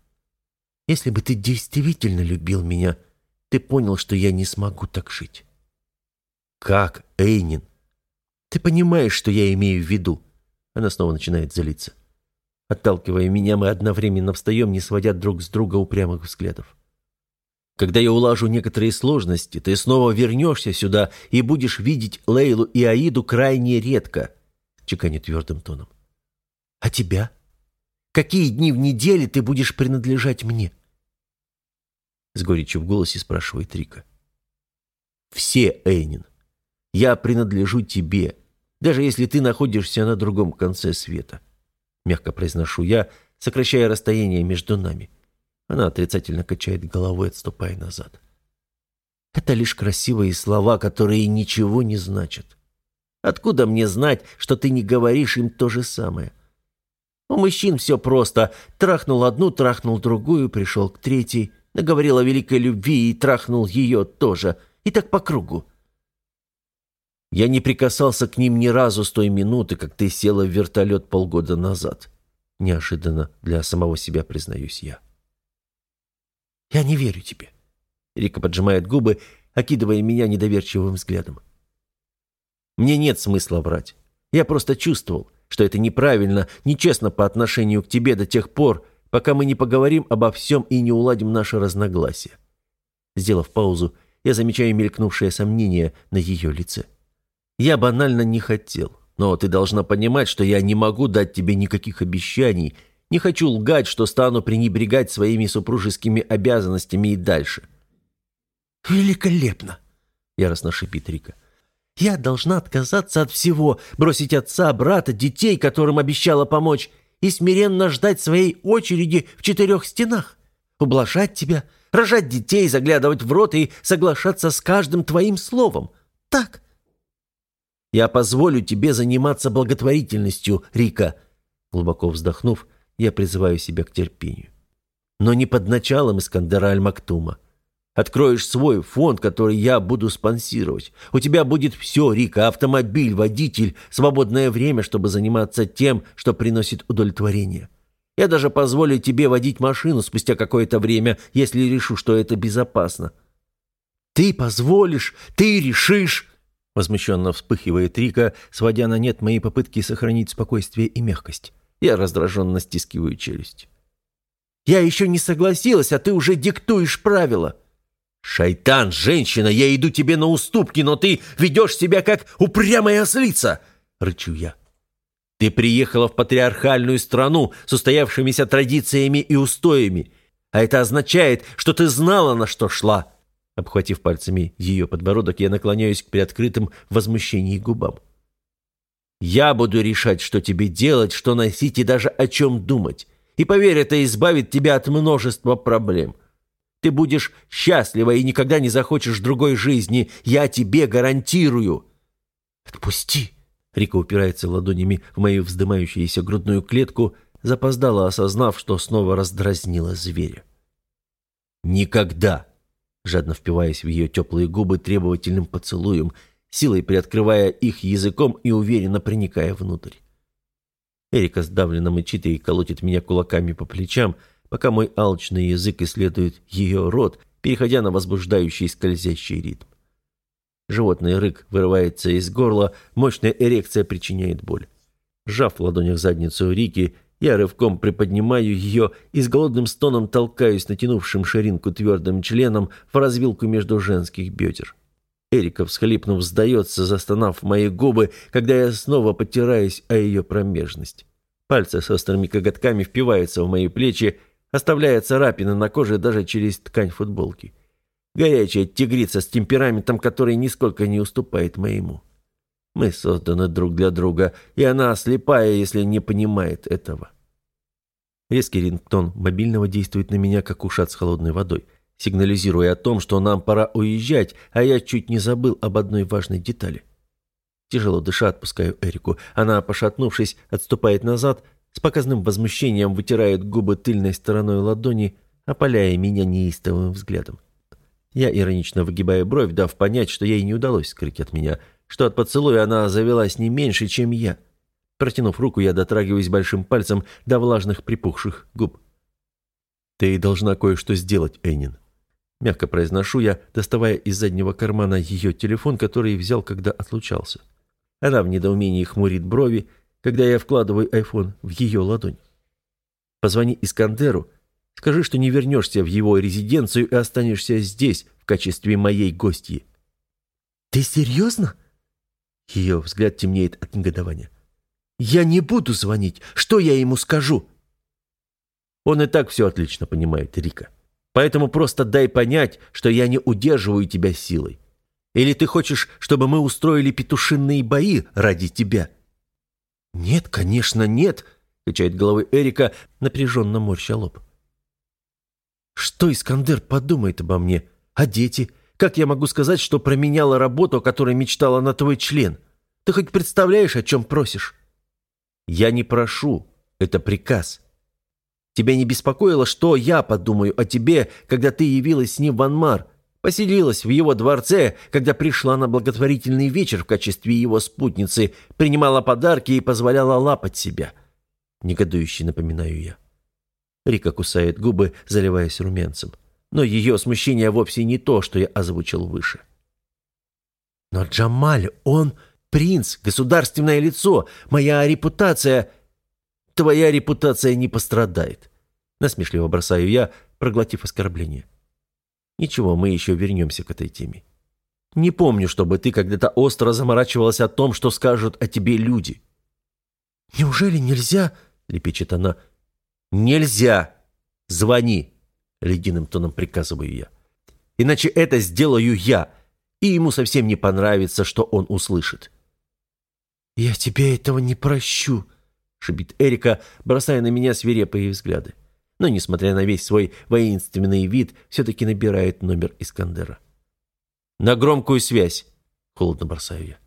«Если бы ты действительно любил меня, ты понял, что я не смогу так жить». «Как, Эйнин?» Ты понимаешь, что я имею в виду?» Она снова начинает злиться. Отталкивая меня, мы одновременно встаем, не сводя друг с друга упрямых взглядов. «Когда я улажу некоторые сложности, ты снова вернешься сюда и будешь видеть Лейлу и Аиду крайне редко», — чеканит твердым тоном. «А тебя? Какие дни в неделе ты будешь принадлежать мне?» С горечью в голосе спрашивает Рика. «Все, Эйнин. Я принадлежу тебе, даже если ты находишься на другом конце света. Мягко произношу я, сокращая расстояние между нами. Она отрицательно качает головой, отступая назад. Это лишь красивые слова, которые ничего не значат. Откуда мне знать, что ты не говоришь им то же самое? У мужчин все просто. Трахнул одну, трахнул другую, пришел к третьей, наговорил о великой любви и трахнул ее тоже. И так по кругу. Я не прикасался к ним ни разу с той минуты, как ты села в вертолет полгода назад. Неожиданно для самого себя признаюсь я. Я не верю тебе. Рика поджимает губы, окидывая меня недоверчивым взглядом. Мне нет смысла врать. Я просто чувствовал, что это неправильно, нечестно по отношению к тебе до тех пор, пока мы не поговорим обо всем и не уладим наше разногласие. Сделав паузу, я замечаю мелькнувшее сомнение на ее лице. Я банально не хотел, но ты должна понимать, что я не могу дать тебе никаких обещаний, не хочу лгать, что стану пренебрегать своими супружескими обязанностями и дальше. «Великолепно!» — яростно шипит Рика. «Я должна отказаться от всего, бросить отца, брата, детей, которым обещала помочь, и смиренно ждать своей очереди в четырех стенах, ублажать тебя, рожать детей, заглядывать в рот и соглашаться с каждым твоим словом. Так. Я позволю тебе заниматься благотворительностью, Рика. Глубоко вздохнув, я призываю себя к терпению. Но не под началом Искандера Аль-Мактума. Откроешь свой фонд, который я буду спонсировать. У тебя будет все, Рика, автомобиль, водитель, свободное время, чтобы заниматься тем, что приносит удовлетворение. Я даже позволю тебе водить машину спустя какое-то время, если решу, что это безопасно». «Ты позволишь? Ты решишь?» Возмущенно вспыхивает Рика, сводя на нет мои попытки сохранить спокойствие и мягкость. Я раздраженно стискиваю челюсть. «Я еще не согласилась, а ты уже диктуешь правила». «Шайтан, женщина, я иду тебе на уступки, но ты ведешь себя как упрямая ослица!» — рычу я. «Ты приехала в патриархальную страну с устоявшимися традициями и устоями, а это означает, что ты знала, на что шла». Обхватив пальцами ее подбородок, я наклоняюсь к приоткрытым возмущении губам. «Я буду решать, что тебе делать, что носить и даже о чем думать. И поверь, это избавит тебя от множества проблем». Ты будешь счастлива и никогда не захочешь другой жизни. Я тебе гарантирую». «Отпусти!» Рика упирается ладонями в мою вздымающуюся грудную клетку, запоздала, осознав, что снова раздразнила зверя. «Никогда!» Жадно впиваясь в ее теплые губы требовательным поцелуем, силой приоткрывая их языком и уверенно проникая внутрь. Эрика сдавленно мычит и колотит меня кулаками по плечам, пока мой алчный язык исследует ее рот, переходя на возбуждающий скользящий ритм. Животный рык вырывается из горла, мощная эрекция причиняет боль. Сжав в ладонях задницу Рики, я рывком приподнимаю ее и с голодным стоном толкаюсь натянувшим ширинку твердым членом в развилку между женских бедер. Эрика, всхлипнув, сдается, застонав мои губы, когда я снова потираюсь о ее промежность. Пальцы с острыми коготками впиваются в мои плечи, оставляя царапины на коже даже через ткань футболки. Горячая тигрица с темпераментом, который нисколько не уступает моему. Мы созданы друг для друга, и она слепая, если не понимает этого. Резкий рингтон мобильного действует на меня, как ушат с холодной водой, сигнализируя о том, что нам пора уезжать, а я чуть не забыл об одной важной детали. Тяжело дыша, отпускаю Эрику. Она, пошатнувшись, отступает назад, с показным возмущением вытирает губы тыльной стороной ладони, опаляя меня неистовым взглядом. Я иронично выгибаю бровь, дав понять, что ей не удалось скрыть от меня, что от поцелуя она завелась не меньше, чем я. Протянув руку, я дотрагиваюсь большим пальцем до влажных припухших губ. «Ты должна кое-что сделать, Эйнин», — мягко произношу я, доставая из заднего кармана ее телефон, который взял, когда отлучался. Она в недоумении хмурит брови, когда я вкладываю айфон в ее ладонь. Позвони Искандеру, скажи, что не вернешься в его резиденцию и останешься здесь в качестве моей гостьи. «Ты серьезно?» Ее взгляд темнеет от негодования. «Я не буду звонить. Что я ему скажу?» Он и так все отлично понимает, Рика. Поэтому просто дай понять, что я не удерживаю тебя силой. Или ты хочешь, чтобы мы устроили петушинные бои ради тебя?» «Нет, конечно, нет», — качает головой Эрика, напряженно морща лоб. «Что Искандер подумает обо мне? А дети? Как я могу сказать, что променяла работу, о которой мечтала на твой член? Ты хоть представляешь, о чем просишь?» «Я не прошу. Это приказ. Тебя не беспокоило, что я подумаю о тебе, когда ты явилась с ним в Анмар?» Поселилась в его дворце, когда пришла на благотворительный вечер в качестве его спутницы, принимала подарки и позволяла лапать себя. Негодующе напоминаю я. Рика кусает губы, заливаясь румянцем. но ее смущение вовсе не то, что я озвучил выше. «Но Джамаль, он принц, государственное лицо, моя репутация...» «Твоя репутация не пострадает», — насмешливо бросаю я, проглотив оскорбление. «Ничего, мы еще вернемся к этой теме. Не помню, чтобы ты когда-то остро заморачивалась о том, что скажут о тебе люди». «Неужели нельзя?» — лепечет она. «Нельзя! Звони!» — ледяным тоном приказываю я. «Иначе это сделаю я, и ему совсем не понравится, что он услышит». «Я тебе этого не прощу», — шипит Эрика, бросая на меня свирепые взгляды. Но, несмотря на весь свой воинственный вид, все-таки набирает номер Искандера. «На громкую связь!» — холодно бросаю я.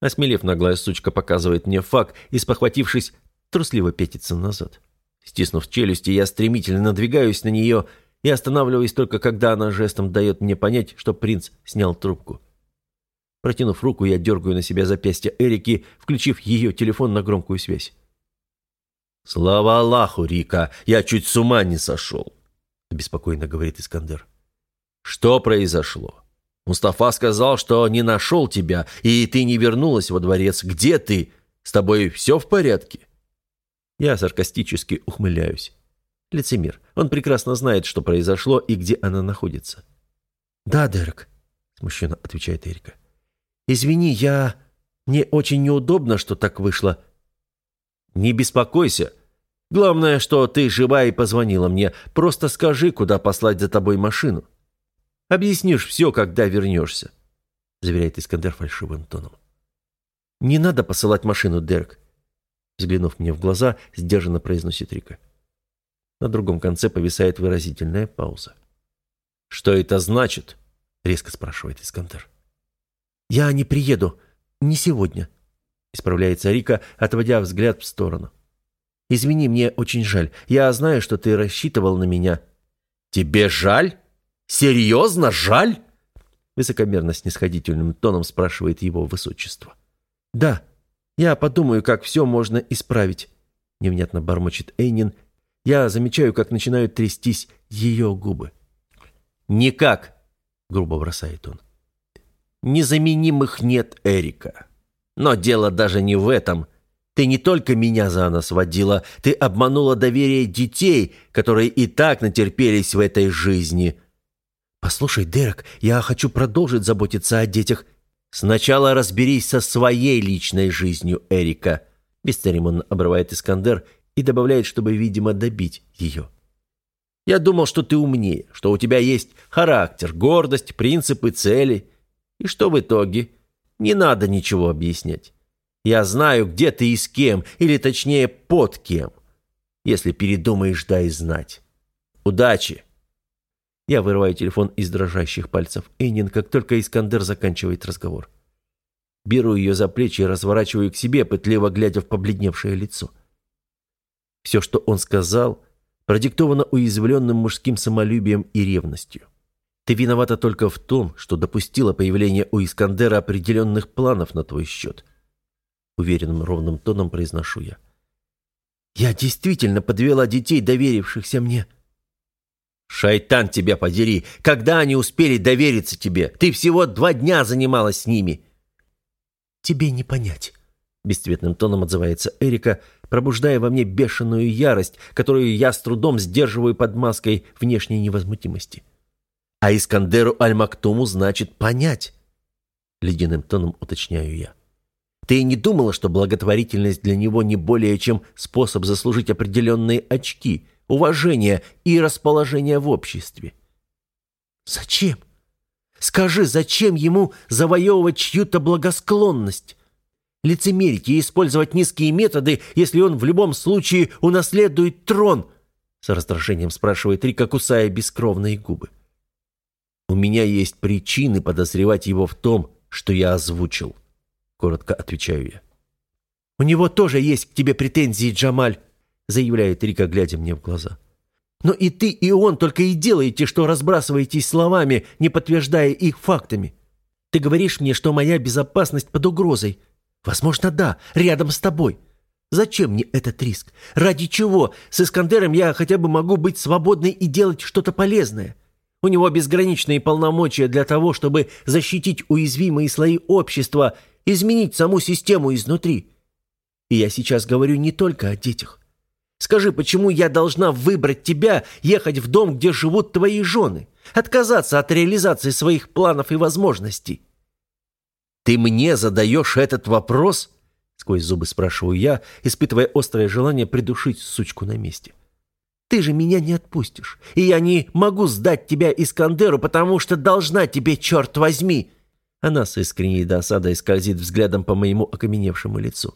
Осмелев, наглая сучка показывает мне факт и, спохватившись, трусливо пятится назад. Стиснув челюсти, я стремительно надвигаюсь на нее и останавливаюсь только когда она жестом дает мне понять, что принц снял трубку. Протянув руку, я дергаю на себя запястье Эрики, включив ее телефон на громкую связь. «Слава Аллаху, Рика, я чуть с ума не сошел», — беспокойно говорит Искандер. «Что произошло? Мустафа сказал, что не нашел тебя, и ты не вернулась во дворец. Где ты? С тобой все в порядке?» Я саркастически ухмыляюсь. Лицемер. Он прекрасно знает, что произошло и где она находится. «Да, Дерек», — смущенно отвечает Эрика. «Извини, я... Мне очень неудобно, что так вышло». «Не беспокойся. Главное, что ты жива и позвонила мне. Просто скажи, куда послать за тобой машину. Объяснишь все, когда вернешься», — заверяет Искандер фальшивым тоном. «Не надо посылать машину, Дерек», — взглянув мне в глаза, сдержанно произносит Рика. На другом конце повисает выразительная пауза. «Что это значит?» — резко спрашивает Искандер. «Я не приеду. Не сегодня», — исправляется Рика, отводя взгляд в сторону. «Извини, мне очень жаль. Я знаю, что ты рассчитывал на меня». «Тебе жаль? Серьезно жаль?» Высокомерно снисходительным тоном спрашивает его высочество. «Да, я подумаю, как все можно исправить», — невнятно бормочет Эйнин. Я замечаю, как начинают трястись ее губы. «Никак», — грубо бросает он. «Незаменимых нет, Эрика. Но дело даже не в этом». Ты не только меня за нос водила, ты обманула доверие детей, которые и так натерпелись в этой жизни». «Послушай, Дерек, я хочу продолжить заботиться о детях». «Сначала разберись со своей личной жизнью, Эрика», — бесцеремонно обрывает Искандер и добавляет, чтобы, видимо, добить ее. «Я думал, что ты умнее, что у тебя есть характер, гордость, принципы, цели. И что в итоге? Не надо ничего объяснять. Я знаю, где ты и с кем, или точнее, под кем. Если передумаешь, дай знать. Удачи!» Я вырываю телефон из дрожащих пальцев Эйнин, как только Искандер заканчивает разговор. Беру ее за плечи и разворачиваю к себе, пытливо глядя в побледневшее лицо. Все, что он сказал, продиктовано уязвленным мужским самолюбием и ревностью. Ты виновата только в том, что допустила появление у Искандера определенных планов на твой счет уверенным ровным тоном произношу я. Я действительно подвела детей, доверившихся мне. Шайтан тебя подери! Когда они успели довериться тебе? Ты всего два дня занималась с ними. Тебе не понять. Бесцветным тоном отзывается Эрика, пробуждая во мне бешеную ярость, которую я с трудом сдерживаю под маской внешней невозмутимости. А Искандеру Аль-Мактуму значит понять. Ледяным тоном уточняю я. Ты не думала, что благотворительность для него не более чем способ заслужить определенные очки, уважение и расположение в обществе? Зачем? Скажи, зачем ему завоевывать чью-то благосклонность? Лицемерить и использовать низкие методы, если он в любом случае унаследует трон? С раздражением спрашивает Рика, кусая бескровные губы. У меня есть причины подозревать его в том, что я озвучил коротко отвечаю я. «У него тоже есть к тебе претензии, Джамаль», заявляет Рика, глядя мне в глаза. «Но и ты, и он только и делаете, что разбрасываетесь словами, не подтверждая их фактами. Ты говоришь мне, что моя безопасность под угрозой. Возможно, да, рядом с тобой. Зачем мне этот риск? Ради чего? С Искандером я хотя бы могу быть свободной и делать что-то полезное. У него безграничные полномочия для того, чтобы защитить уязвимые слои общества, изменить саму систему изнутри. И я сейчас говорю не только о детях. Скажи, почему я должна выбрать тебя, ехать в дом, где живут твои жены, отказаться от реализации своих планов и возможностей? Ты мне задаешь этот вопрос? Сквозь зубы спрашиваю я, испытывая острое желание придушить сучку на месте. Ты же меня не отпустишь, и я не могу сдать тебя Искандеру, потому что должна тебе, черт возьми!» Она с искренней досадой скользит взглядом по моему окаменевшему лицу.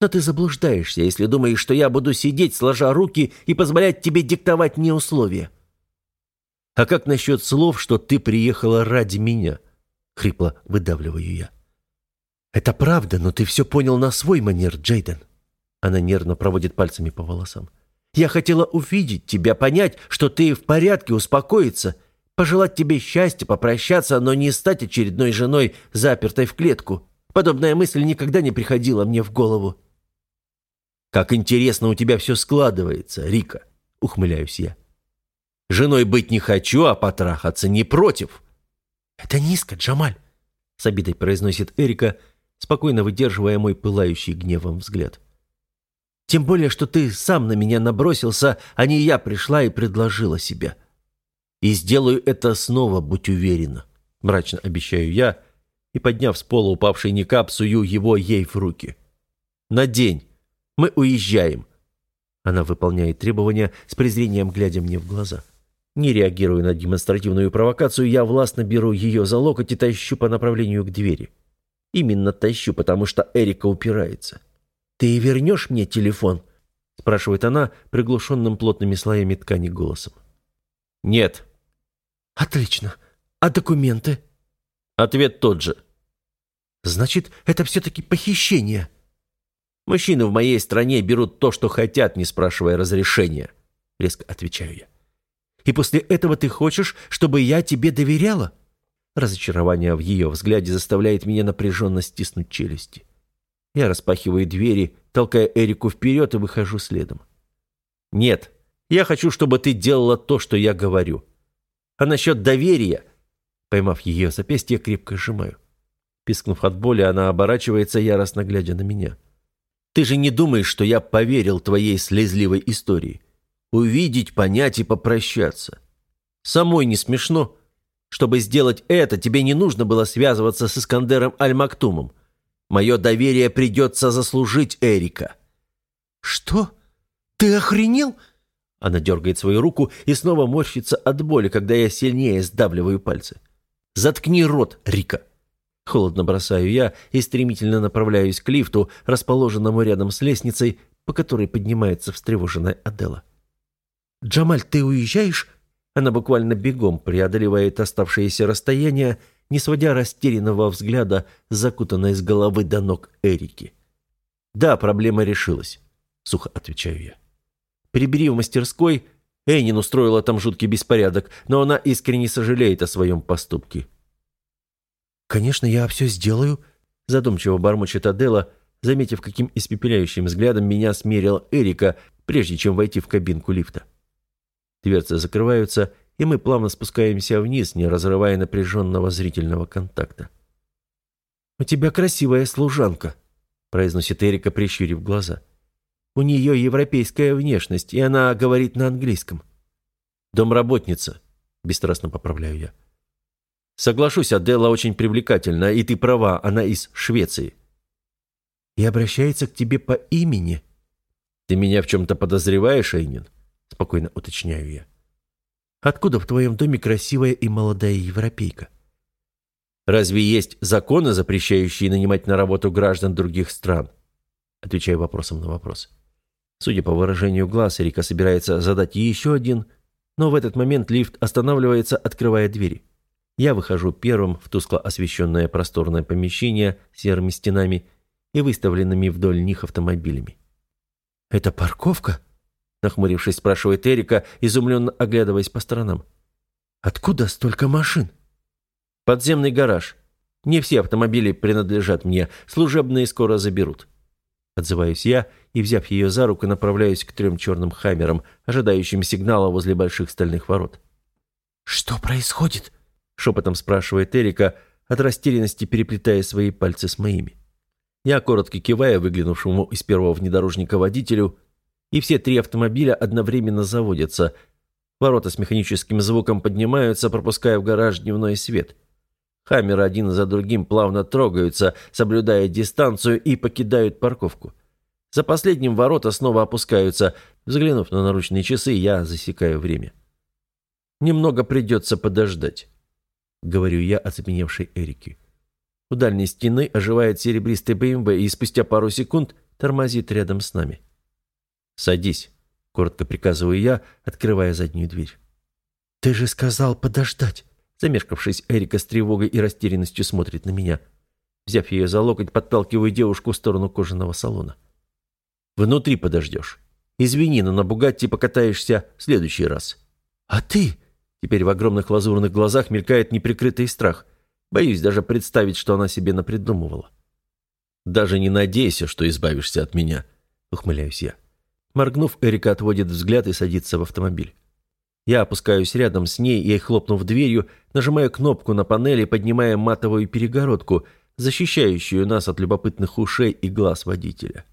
Но ты заблуждаешься, если думаешь, что я буду сидеть, сложа руки, и позволять тебе диктовать мне условия. А как насчет слов, что ты приехала ради меня? Хрипло выдавливаю я. Это правда, но ты все понял на свой манер, Джейден. Она нервно проводит пальцами по волосам. Я хотела увидеть тебя, понять, что ты в порядке, успокоиться, пожелать тебе счастья, попрощаться, но не стать очередной женой, запертой в клетку. Подобная мысль никогда не приходила мне в голову. «Как интересно у тебя все складывается, Рика», — ухмыляюсь я. «Женой быть не хочу, а потрахаться не против». «Это низко, Джамаль», — с обидой произносит Эрика, спокойно выдерживая мой пылающий гневом взгляд. «Тем более, что ты сам на меня набросился, а не я пришла и предложила себя. И сделаю это снова, будь уверена», — мрачно обещаю я, и, подняв с пола упавший никап, сую его ей в руки. «Надень». Мы уезжаем». Она выполняет требования с презрением, глядя мне в глаза. Не реагируя на демонстративную провокацию, я властно беру ее за локоть и тащу по направлению к двери. Именно тащу, потому что Эрика упирается. «Ты вернешь мне телефон?» – спрашивает она приглушенным плотными слоями ткани голосом. «Нет». «Отлично. А документы?» Ответ тот же. «Значит, это все-таки похищение?» Мужчины в моей стране берут то, что хотят, не спрашивая разрешения. Резко отвечаю я. И после этого ты хочешь, чтобы я тебе доверяла? Разочарование в ее взгляде заставляет меня напряженно стиснуть челюсти. Я распахиваю двери, толкая Эрику вперед и выхожу следом. «Нет, я хочу, чтобы ты делала то, что я говорю. А насчет доверия...» Поймав ее запястье, крепко сжимаю. Пискнув от боли, она оборачивается, яростно глядя на меня. Ты же не думаешь, что я поверил твоей слезливой истории? Увидеть, понять и попрощаться. Самой не смешно. Чтобы сделать это, тебе не нужно было связываться с Искандером Аль-Мактумом. Мое доверие придется заслужить Эрика». «Что? Ты охренел?» Она дергает свою руку и снова морщится от боли, когда я сильнее сдавливаю пальцы. «Заткни рот, Рика!» Холодно бросаю я и стремительно направляюсь к лифту, расположенному рядом с лестницей, по которой поднимается встревоженная Адела. «Джамаль, ты уезжаешь?» Она буквально бегом преодолевает оставшееся расстояние, не сводя растерянного взгляда, закутанной с головы до ног Эрики. «Да, проблема решилась», — сухо отвечаю я. «Прибери в мастерской. Энин устроила там жуткий беспорядок, но она искренне сожалеет о своем поступке. «Конечно, я все сделаю», — задумчиво бормочет Адела, заметив, каким испепеляющим взглядом меня смерил Эрика, прежде чем войти в кабинку лифта. Дверцы закрываются, и мы плавно спускаемся вниз, не разрывая напряженного зрительного контакта. «У тебя красивая служанка», — произносит Эрика, прищурив глаза. «У нее европейская внешность, и она говорит на английском». «Домработница», — бесстрастно поправляю я. Соглашусь, Аделла очень привлекательна, и ты права, она из Швеции. И обращается к тебе по имени. Ты меня в чем-то подозреваешь, Эйнин? Спокойно уточняю я. Откуда в твоем доме красивая и молодая европейка? Разве есть законы, запрещающие нанимать на работу граждан других стран? Отвечаю вопросом на вопрос. Судя по выражению глаз, Эрика собирается задать еще один, но в этот момент лифт останавливается, открывая двери. Я выхожу первым в тускло освещенное просторное помещение с серыми стенами и выставленными вдоль них автомобилями. «Это парковка?» – нахмурившись, спрашивает Эрика, изумленно оглядываясь по сторонам. «Откуда столько машин?» «Подземный гараж. Не все автомобили принадлежат мне, служебные скоро заберут». Отзываюсь я и, взяв ее за руку, направляюсь к трем черным хаммерам, ожидающим сигнала возле больших стальных ворот. «Что происходит?» — шепотом спрашивает Эрика, от растерянности переплетая свои пальцы с моими. Я коротко киваю выглянувшему из первого внедорожника водителю, и все три автомобиля одновременно заводятся. Ворота с механическим звуком поднимаются, пропуская в гараж дневной свет. Хаммеры один за другим плавно трогаются, соблюдая дистанцию, и покидают парковку. За последним ворота снова опускаются. Взглянув на наручные часы, я засекаю время. Немного придется подождать. — говорю я оцепеневшей Эрике. У дальней стены оживает серебристый БМВ и спустя пару секунд тормозит рядом с нами. «Садись», — коротко приказываю я, открывая заднюю дверь. «Ты же сказал подождать!» Замешкавшись, Эрика с тревогой и растерянностью смотрит на меня. Взяв ее за локоть, подталкиваю девушку в сторону кожаного салона. «Внутри подождешь. Извини, но на Бугатти покатаешься в следующий раз». «А ты?» Теперь в огромных лазурных глазах мелькает неприкрытый страх. Боюсь даже представить, что она себе напридумывала. «Даже не надейся, что избавишься от меня», — ухмыляюсь я. Моргнув, Эрика отводит взгляд и садится в автомобиль. Я опускаюсь рядом с ней и, хлопнув дверью, нажимаю кнопку на панели, поднимая матовую перегородку, защищающую нас от любопытных ушей и глаз водителя.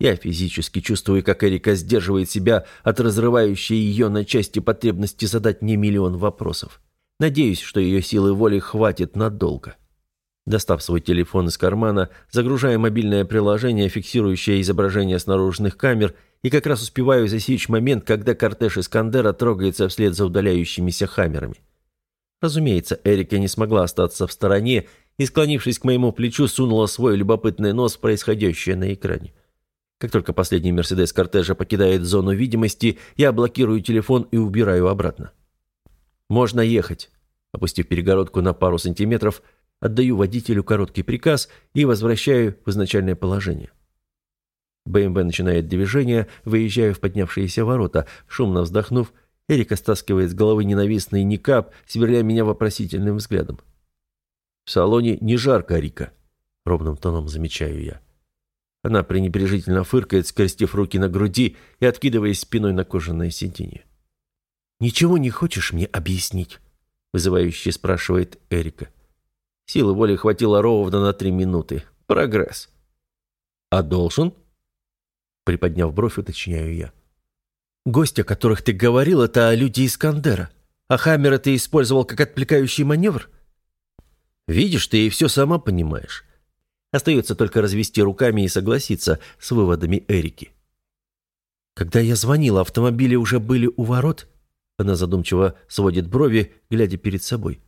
Я физически чувствую, как Эрика сдерживает себя от разрывающей ее на части потребности задать мне миллион вопросов. Надеюсь, что ее силы воли хватит надолго. Достав свой телефон из кармана, загружая мобильное приложение, фиксирующее изображение с наружных камер, и как раз успеваю засечь момент, когда кортеж Искандера трогается вслед за удаляющимися хаммерами. Разумеется, Эрика не смогла остаться в стороне и, склонившись к моему плечу, сунула свой любопытный нос в происходящее на экране. Как только последний «Мерседес» кортежа покидает зону видимости, я блокирую телефон и убираю обратно. «Можно ехать». Опустив перегородку на пару сантиметров, отдаю водителю короткий приказ и возвращаю в изначальное положение. БМВ начинает движение, выезжая в поднявшиеся ворота. Шумно вздохнув, Эрика стаскивает с головы ненавистный никап, сверля меня вопросительным взглядом. «В салоне не жарко, Рика», — ровным тоном замечаю я. Она пренебрежительно фыркает, скрестив руки на груди и откидываясь спиной на кожаное сиденье. «Ничего не хочешь мне объяснить?» — вызывающе спрашивает Эрика. Силы воли хватило ровно на три минуты. Прогресс. «А должен?» Приподняв бровь, уточняю я. «Гости, о которых ты говорил, это люди Искандера. А Хаммера ты использовал как отвлекающий маневр?» «Видишь, ты и все сама понимаешь. Остается только развести руками и согласиться с выводами Эрики. Когда я звонила, автомобили уже были у ворот. Она задумчиво сводит брови, глядя перед собой.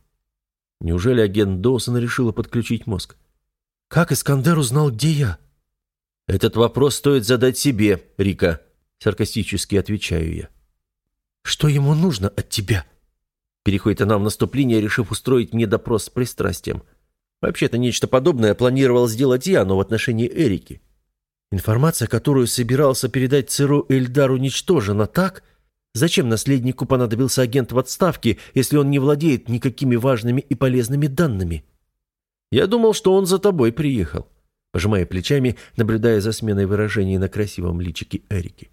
Неужели агент Доусон решила подключить мозг? Как Искандер узнал, где я? Этот вопрос стоит задать себе, Рика, саркастически отвечаю я. Что ему нужно от тебя? Переходит она в наступление, решив устроить мне допрос с пристрастием. Вообще-то нечто подобное планировал сделать я, но в отношении Эрики. Информация, которую собирался передать ЦРУ Эльдар, уничтожена, так? Зачем наследнику понадобился агент в отставке, если он не владеет никакими важными и полезными данными? Я думал, что он за тобой приехал, пожимая плечами, наблюдая за сменой выражений на красивом личике Эрики.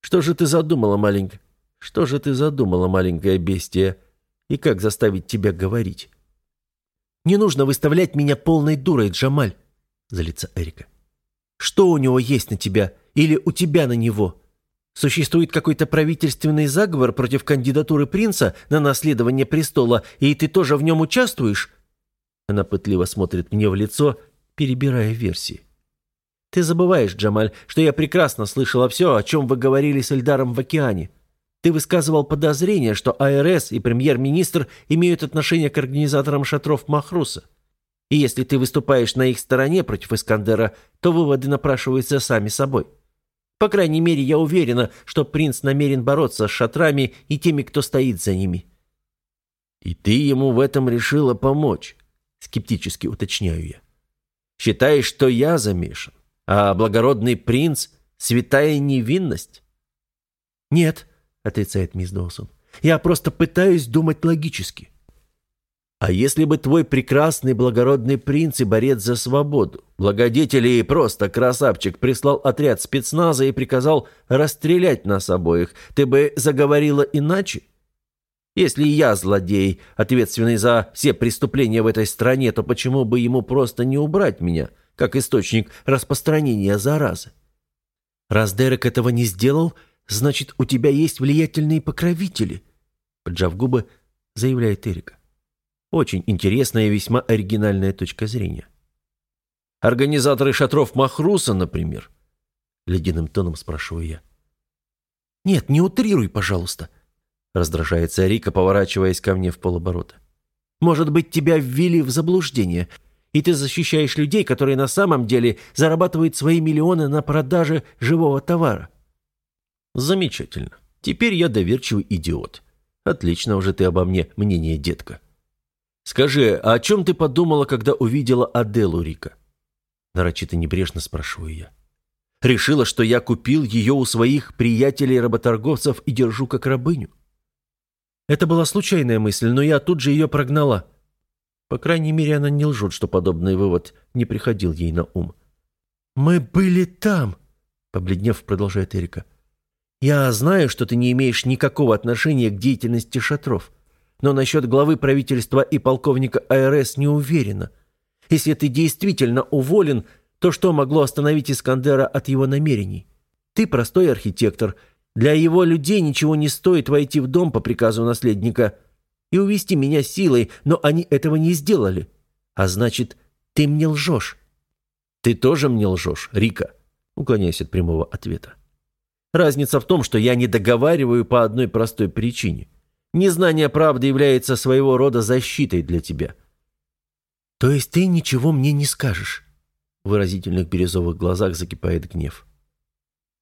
Что же ты задумала, маленькая? Что же ты задумала, маленькая бестия? И как заставить тебя говорить? «Не нужно выставлять меня полной дурой, Джамаль», — залится Эрика. «Что у него есть на тебя? Или у тебя на него? Существует какой-то правительственный заговор против кандидатуры принца на наследование престола, и ты тоже в нем участвуешь?» Она пытливо смотрит мне в лицо, перебирая версии. «Ты забываешь, Джамаль, что я прекрасно слышала все, о чем вы говорили с Эльдаром в океане. Ты высказывал подозрение, что АРС и премьер-министр имеют отношение к организаторам шатров Махруса. И если ты выступаешь на их стороне против Искандера, то выводы напрашиваются сами собой. По крайней мере, я уверена, что принц намерен бороться с шатрами и теми, кто стоит за ними». «И ты ему в этом решила помочь?» — скептически уточняю я. «Считаешь, что я замешан, а благородный принц — святая невинность?» «Нет», отрицает мисс Доусон. «Я просто пытаюсь думать логически». «А если бы твой прекрасный благородный принц и борец за свободу, благодетель и просто красавчик прислал отряд спецназа и приказал расстрелять нас обоих, ты бы заговорила иначе?» Если я злодей, ответственный за все преступления в этой стране, то почему бы ему просто не убрать меня, как источник распространения заразы? Раз Дерек этого не сделал, значит, у тебя есть влиятельные покровители, поджав губы, заявляет Эрика. Очень интересная и весьма оригинальная точка зрения. Организаторы шатров Махруса, например? Ледяным тоном спрашиваю я. Нет, не утрируй, пожалуйста. Раздражается Рика, поворачиваясь ко мне в полоборота. Может быть, тебя ввели в заблуждение, и ты защищаешь людей, которые на самом деле зарабатывают свои миллионы на продаже живого товара. Замечательно. Теперь я доверчивый идиот. Отлично уже ты обо мне мнение, детка. Скажи, а о чем ты подумала, когда увидела Аделу, Рика? Нарочито небрежно спрашиваю я. Решила, что я купил ее у своих приятелей-работорговцев и держу как рабыню. Это была случайная мысль, но я тут же ее прогнала. По крайней мере, она не лжет, что подобный вывод не приходил ей на ум. «Мы были там», — побледнев, продолжает Эрика. «Я знаю, что ты не имеешь никакого отношения к деятельности шатров, но насчет главы правительства и полковника АРС не уверена. Если ты действительно уволен, то что могло остановить Искандера от его намерений? Ты простой архитектор — для его людей ничего не стоит войти в дом по приказу наследника и увести меня силой, но они этого не сделали. А значит, ты мне лжешь. Ты тоже мне лжешь, Рика, уклоняясь от прямого ответа. Разница в том, что я не договариваю по одной простой причине. Незнание правды является своего рода защитой для тебя. То есть ты ничего мне не скажешь? В выразительных бирюзовых глазах закипает гнев.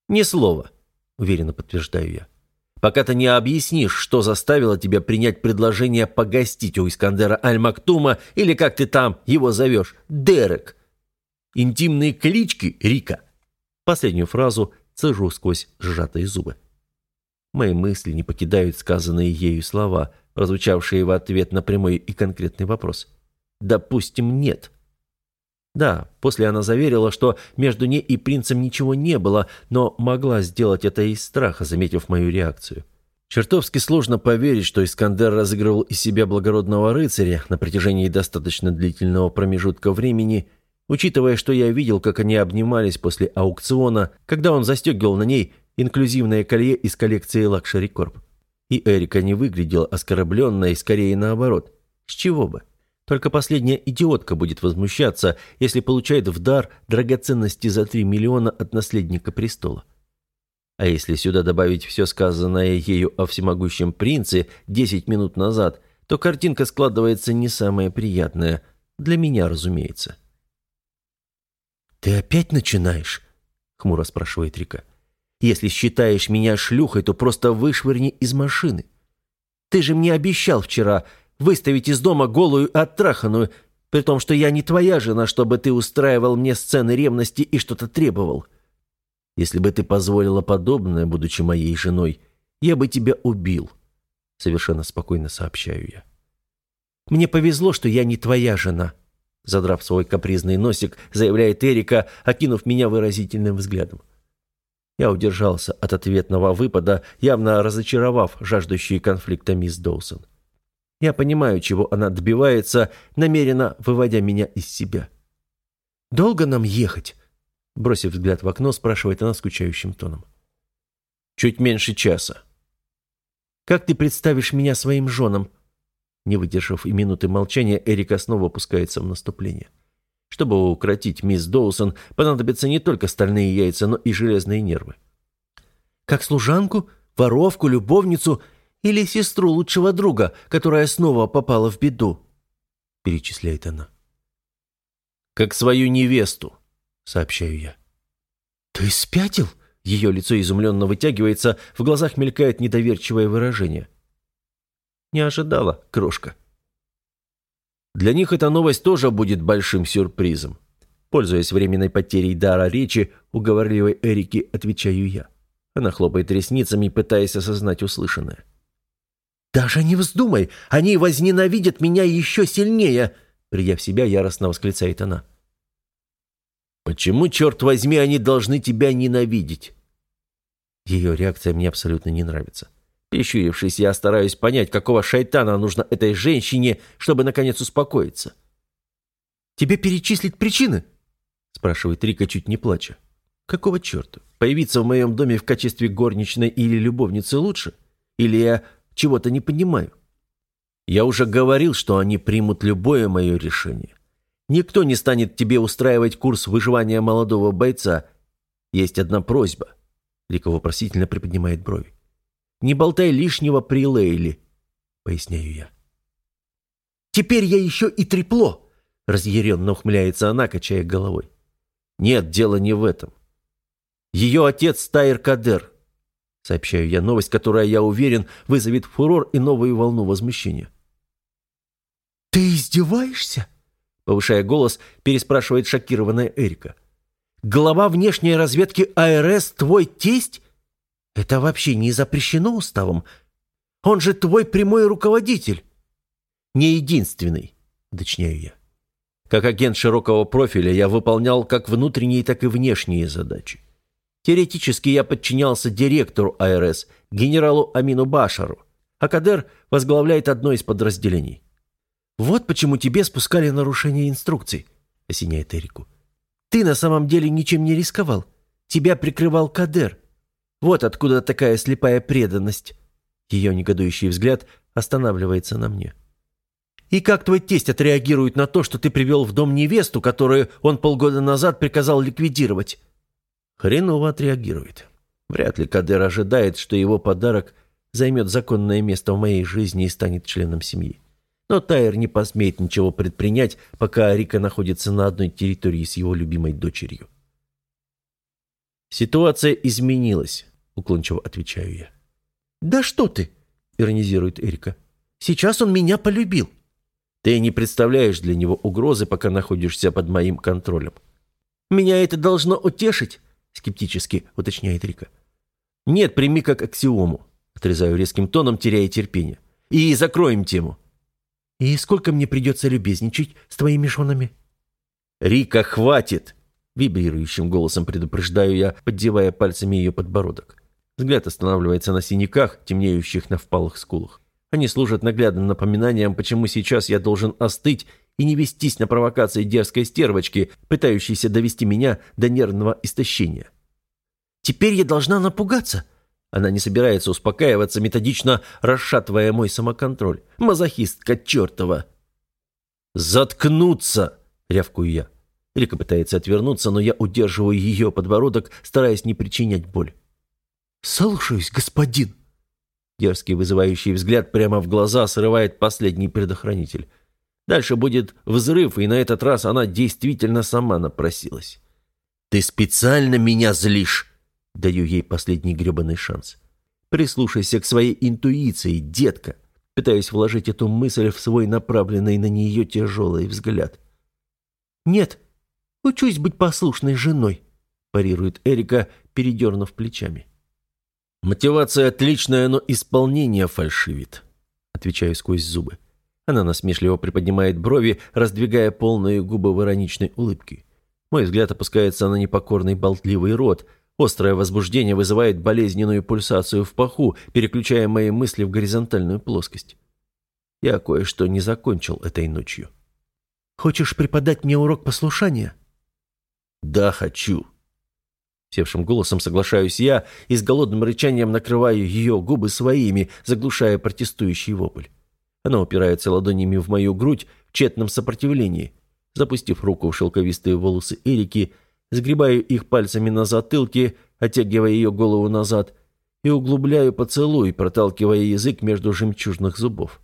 Ни слова. — уверенно подтверждаю я. «Пока ты не объяснишь, что заставило тебя принять предложение погостить у Искандера Аль-Мактума или как ты там его зовешь, Дерек. Интимные клички, Рика». Последнюю фразу цежу сквозь сжатые зубы. Мои мысли не покидают сказанные ею слова, прозвучавшие в ответ на прямой и конкретный вопрос. «Допустим, нет». Да, после она заверила, что между ней и принцем ничего не было, но могла сделать это из страха, заметив мою реакцию. Чертовски сложно поверить, что Искандер разыгрывал из себя благородного рыцаря на протяжении достаточно длительного промежутка времени, учитывая, что я видел, как они обнимались после аукциона, когда он застегивал на ней инклюзивное колье из коллекции Luxury Corp. И Эрика не выглядела оскорбленной, скорее наоборот. С чего бы? Только последняя идиотка будет возмущаться, если получает в дар драгоценности за 3 миллиона от наследника престола. А если сюда добавить все сказанное ею о всемогущем принце 10 минут назад, то картинка складывается не самая приятная. Для меня, разумеется. «Ты опять начинаешь?» — хмуро спрашивает Рика. «Если считаешь меня шлюхой, то просто вышвырни из машины. Ты же мне обещал вчера, выставить из дома голую оттраханную, при том, что я не твоя жена, чтобы ты устраивал мне сцены ревности и что-то требовал. Если бы ты позволила подобное, будучи моей женой, я бы тебя убил», — совершенно спокойно сообщаю я. «Мне повезло, что я не твоя жена», — задрав свой капризный носик, заявляет Эрика, окинув меня выразительным взглядом. Я удержался от ответного выпада, явно разочаровав жаждущие конфликта мисс Доусон. Я понимаю, чего она добивается, намеренно выводя меня из себя. «Долго нам ехать?» Бросив взгляд в окно, спрашивает она скучающим тоном. «Чуть меньше часа». «Как ты представишь меня своим женам?» Не выдержав и минуты молчания, Эрика снова опускается в наступление. Чтобы укротить мисс Доусон, понадобятся не только стальные яйца, но и железные нервы. «Как служанку, воровку, любовницу или сестру лучшего друга, которая снова попала в беду?» Перечисляет она. «Как свою невесту», — сообщаю я. «Ты спятил?» Ее лицо изумленно вытягивается, в глазах мелькает недоверчивое выражение. «Не ожидала, крошка». Для них эта новость тоже будет большим сюрпризом. Пользуясь временной потерей дара речи, уговорливой Эрике отвечаю я. Она хлопает ресницами, пытаясь осознать услышанное. «Даже не вздумай! Они возненавидят меня еще сильнее!» Придя в себя, яростно восклицает она. «Почему, черт возьми, они должны тебя ненавидеть?» Ее реакция мне абсолютно не нравится. Прищурившись, я стараюсь понять, какого шайтана нужно этой женщине, чтобы наконец успокоиться. «Тебе перечислить причины?» спрашивает Рика, чуть не плача. «Какого черта? Появиться в моем доме в качестве горничной или любовницы лучше? Или я чего-то не понимаю?» «Я уже говорил, что они примут любое мое решение. Никто не станет тебе устраивать курс выживания молодого бойца. Есть одна просьба». Рика вопросительно приподнимает брови. Не болтай лишнего при Лейле, поясняю я. Теперь я еще и трепло, разъяренно ухмыляется она, качая головой. Нет, дело не в этом. Ее отец Тайр Кадер. Сообщаю я новость, которая, я уверен, вызовет фурор и новую волну возмущения. «Ты издеваешься?» Повышая голос, переспрашивает шокированная Эрика. «Глава внешней разведки АРС твой тесть? Это вообще не запрещено уставом? Он же твой прямой руководитель. Не единственный, уточняю я. Как агент широкого профиля я выполнял как внутренние, так и внешние задачи. Теоретически я подчинялся директору АРС, генералу Амину Башару, а Кадер возглавляет одно из подразделений. «Вот почему тебе спускали нарушение инструкций», — осеняет Эрику. «Ты на самом деле ничем не рисковал. Тебя прикрывал Кадер. Вот откуда такая слепая преданность. Ее негодующий взгляд останавливается на мне. И как твой тесть отреагирует на то, что ты привел в дом невесту, которую он полгода назад приказал ликвидировать? Хреново отреагирует. Вряд ли Кадер ожидает, что его подарок займет законное место в моей жизни и станет членом семьи. Но Тайер не посмеет ничего предпринять, пока Рика находится на одной территории с его любимой дочерью. Ситуация изменилась. — уклончиво отвечаю я. «Да что ты!» — иронизирует Эрика. «Сейчас он меня полюбил». «Ты не представляешь для него угрозы, пока находишься под моим контролем». «Меня это должно утешить?» — скептически уточняет Рика. «Нет, прими как аксиому», — отрезаю резким тоном, теряя терпение. «И закроем тему». «И сколько мне придется любезничать с твоими женами?» «Рика, хватит!» — вибрирующим голосом предупреждаю я, поддевая пальцами ее подбородок. Взгляд останавливается на синяках, темнеющих на впалых скулах. Они служат наглядным напоминанием, почему сейчас я должен остыть и не вестись на провокации дерзкой стервочки, пытающейся довести меня до нервного истощения. «Теперь я должна напугаться!» Она не собирается успокаиваться, методично расшатывая мой самоконтроль. Мазохистка чертова! «Заткнуться!» — рявкую я. Рика пытается отвернуться, но я удерживаю ее подбородок, стараясь не причинять боль. «Слушаюсь, господин!» Дерзкий вызывающий взгляд прямо в глаза срывает последний предохранитель. Дальше будет взрыв, и на этот раз она действительно сама напросилась. «Ты специально меня злишь!» Даю ей последний гребаный шанс. «Прислушайся к своей интуиции, детка!» Пытаюсь вложить эту мысль в свой направленный на нее тяжелый взгляд. «Нет, учусь быть послушной женой», парирует Эрика, передернув плечами. «Мотивация отличная, но исполнение фальшивит», — отвечаю сквозь зубы. Она насмешливо приподнимает брови, раздвигая полные губы в ироничной улыбке. Мой взгляд опускается на непокорный болтливый рот. Острое возбуждение вызывает болезненную пульсацию в паху, переключая мои мысли в горизонтальную плоскость. Я кое-что не закончил этой ночью. «Хочешь преподать мне урок послушания?» «Да, хочу», Севшим голосом соглашаюсь я и с голодным рычанием накрываю ее губы своими, заглушая протестующий вопль. Она упирается ладонями в мою грудь в тщетном сопротивлении. Запустив руку в шелковистые волосы Эрики, сгребаю их пальцами на затылке, оттягивая ее голову назад, и углубляю поцелуй, проталкивая язык между жемчужных зубов.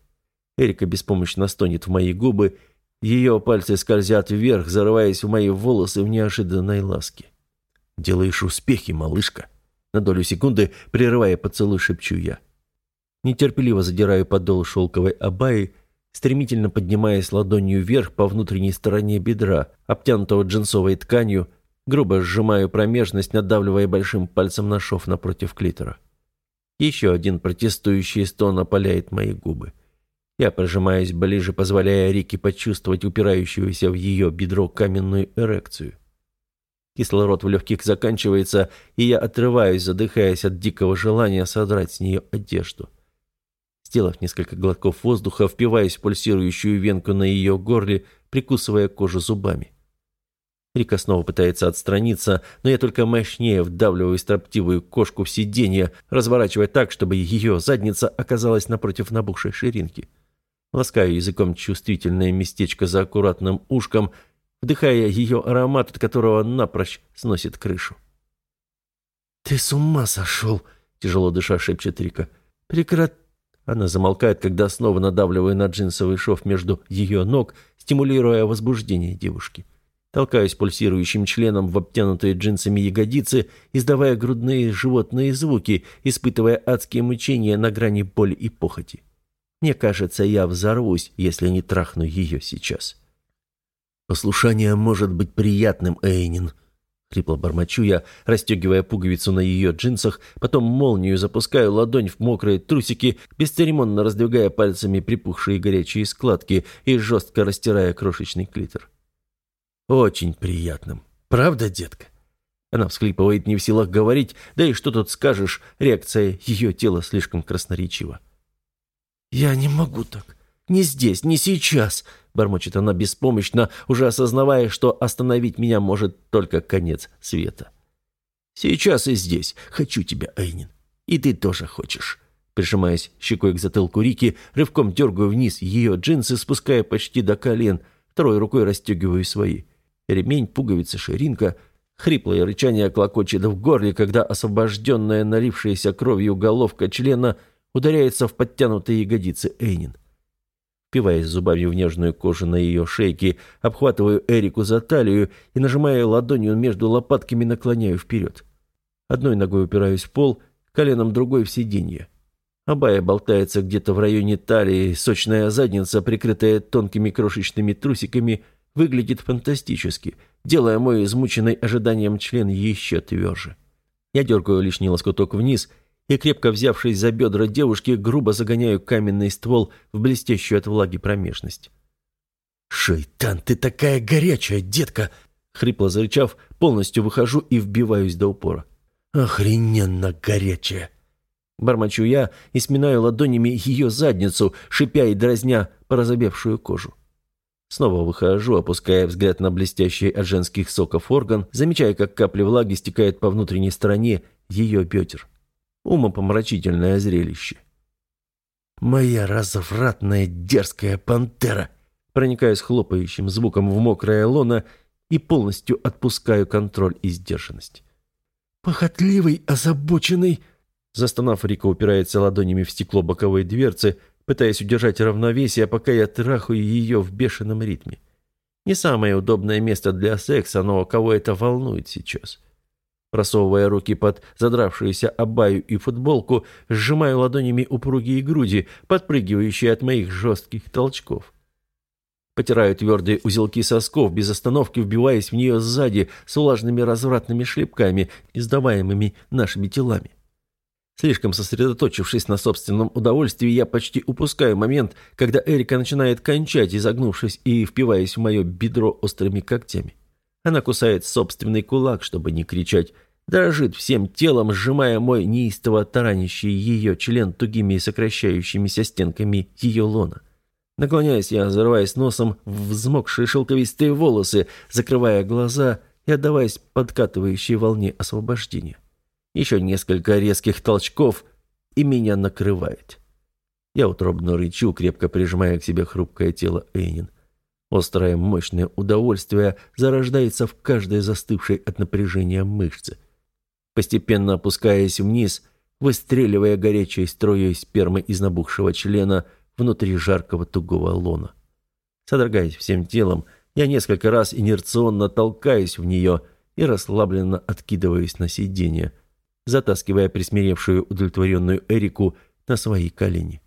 Эрика беспомощно стонет в мои губы, ее пальцы скользят вверх, зарываясь в мои волосы в неожиданной ласке. «Делаешь успехи, малышка!» На долю секунды, прерывая поцелуй, шепчу я. Нетерпеливо задираю подол шелковой абаи, стремительно поднимаясь ладонью вверх по внутренней стороне бедра, обтянутого джинсовой тканью, грубо сжимаю промежность, надавливая большим пальцем на шов напротив клитора. Еще один протестующий стон опаляет мои губы. Я прижимаюсь ближе, позволяя Рике почувствовать упирающуюся в ее бедро каменную эрекцию. Кислород в легких заканчивается, и я отрываюсь, задыхаясь от дикого желания содрать с нее одежду. Сделав несколько глотков воздуха, впиваясь в пульсирующую венку на ее горле, прикусывая кожу зубами. Рика снова пытается отстраниться, но я только мощнее вдавливаю строптивую кошку в сиденье, разворачивая так, чтобы ее задница оказалась напротив набухшей ширинки. Ласкаю языком чувствительное местечко за аккуратным ушком, вдыхая ее аромат, от которого напрочь сносит крышу. «Ты с ума сошел!» — тяжело дыша шепчет Рика. «Прекрат...» Она замолкает, когда снова надавливаю на джинсовый шов между ее ног, стимулируя возбуждение девушки. Толкаюсь пульсирующим членом в обтянутые джинсами ягодицы, издавая грудные животные звуки, испытывая адские мучения на грани боли и похоти. Мне кажется, я взорвусь, если не трахну ее сейчас. «Послушание может быть приятным, Эйнин», — хрипло бормочу я, расстегивая пуговицу на ее джинсах, потом молнию запускаю ладонь в мокрые трусики, бесцеремонно раздвигая пальцами припухшие горячие складки и жестко растирая крошечный клитор. Очень приятным. Правда, детка? Она всхлипывает не в силах говорить, да и что тут скажешь, реакция ее тела слишком красноречива. «Я не могу так. Не здесь, не сейчас», — бормочет она беспомощно, уже осознавая, что остановить меня может только конец света. «Сейчас и здесь. Хочу тебя, Эйнин. И ты тоже хочешь». Прижимаясь щекой к затылку Рики, рывком дергаю вниз ее джинсы, спуская почти до колен, второй рукой расстегиваю свои. Ремень, пуговица, ширинка. Хриплое рычание клокочет в горле, когда освобожденная, налившаяся кровью головка члена ударяется в подтянутые ягодицы Эйнин. Впиваясь зубами в нежную кожу на ее шейке, обхватываю Эрику за талию и, нажимая ладонью между лопатками, наклоняю вперед. Одной ногой упираюсь в пол, коленом другой в сиденье. Абая болтается где-то в районе талии, сочная задница, прикрытая тонкими крошечными трусиками – выглядит фантастически, делая мой измученный ожиданием член еще тверже. Я дергаю лишний лоскуток вниз и, крепко взявшись за бедра девушки, грубо загоняю каменный ствол в блестящую от влаги промежность. «Шейтан, ты такая горячая, детка!» Хрипло зарычав, полностью выхожу и вбиваюсь до упора. «Охрененно горячая!» Бормочу я и сминаю ладонями ее задницу, шипя и дразня порозобевшую кожу. Снова выхожу, опуская взгляд на блестящий от женских соков орган, замечая, как капли влаги стекают по внутренней стороне ее бедер. Умопомрачительное зрелище. «Моя развратная дерзкая пантера!» Проникаюсь хлопающим звуком в мокрое лоно и полностью отпускаю контроль и сдержанность. «Похотливый, озабоченный...» Застонав, Рика упирается ладонями в стекло боковой дверцы, пытаясь удержать равновесие, пока я трахаю ее в бешеном ритме. Не самое удобное место для секса, но кого это волнует сейчас? Просовывая руки под задравшуюся абаю и футболку, сжимаю ладонями упругие груди, подпрыгивающие от моих жестких толчков. Потираю твердые узелки сосков, без остановки вбиваясь в нее сзади с влажными развратными шлепками, издаваемыми нашими телами. Слишком сосредоточившись на собственном удовольствии, я почти упускаю момент, когда Эрика начинает кончать, изогнувшись и впиваясь в мое бедро острыми когтями. Она кусает собственный кулак, чтобы не кричать, дрожит всем телом, сжимая мой неистово таранящий ее член тугими и сокращающимися стенками ее лона. Наклоняясь, я взрываясь носом в взмокшие шелковистые волосы, закрывая глаза и отдаваясь подкатывающей волне освобождения. Еще несколько резких толчков, и меня накрывает. Я утробно рычу, крепко прижимая к себе хрупкое тело Эйнин. Острое мощное удовольствие зарождается в каждой застывшей от напряжения мышце. Постепенно опускаясь вниз, выстреливая горячей струей спермы из набухшего члена внутри жаркого тугого лона. Содрогаясь всем телом, я несколько раз инерционно толкаюсь в нее и расслабленно откидываюсь на сиденье, затаскивая присмиревшую удовлетворенную Эрику на свои колени.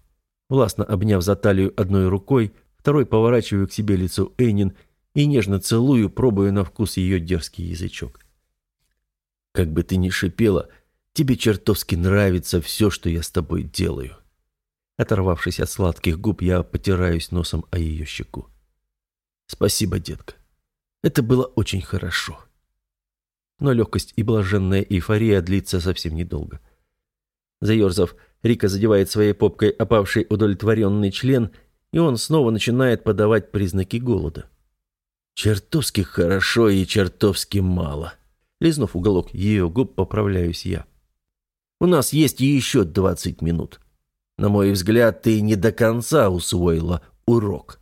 Властно обняв за талию одной рукой, второй поворачиваю к себе лицо Эйнин и нежно целую, пробуя на вкус ее дерзкий язычок. «Как бы ты ни шипела, тебе чертовски нравится все, что я с тобой делаю». Оторвавшись от сладких губ, я потираюсь носом о ее щеку. «Спасибо, детка. Это было очень хорошо» но легкость и блаженная эйфория длится совсем недолго. Заерзав, Рика задевает своей попкой опавший удовлетворенный член, и он снова начинает подавать признаки голода. Чертовски хорошо и чертовски мало. Лизнув уголок ее губ, поправляюсь я. У нас есть еще двадцать минут. На мой взгляд, ты не до конца усвоила урок.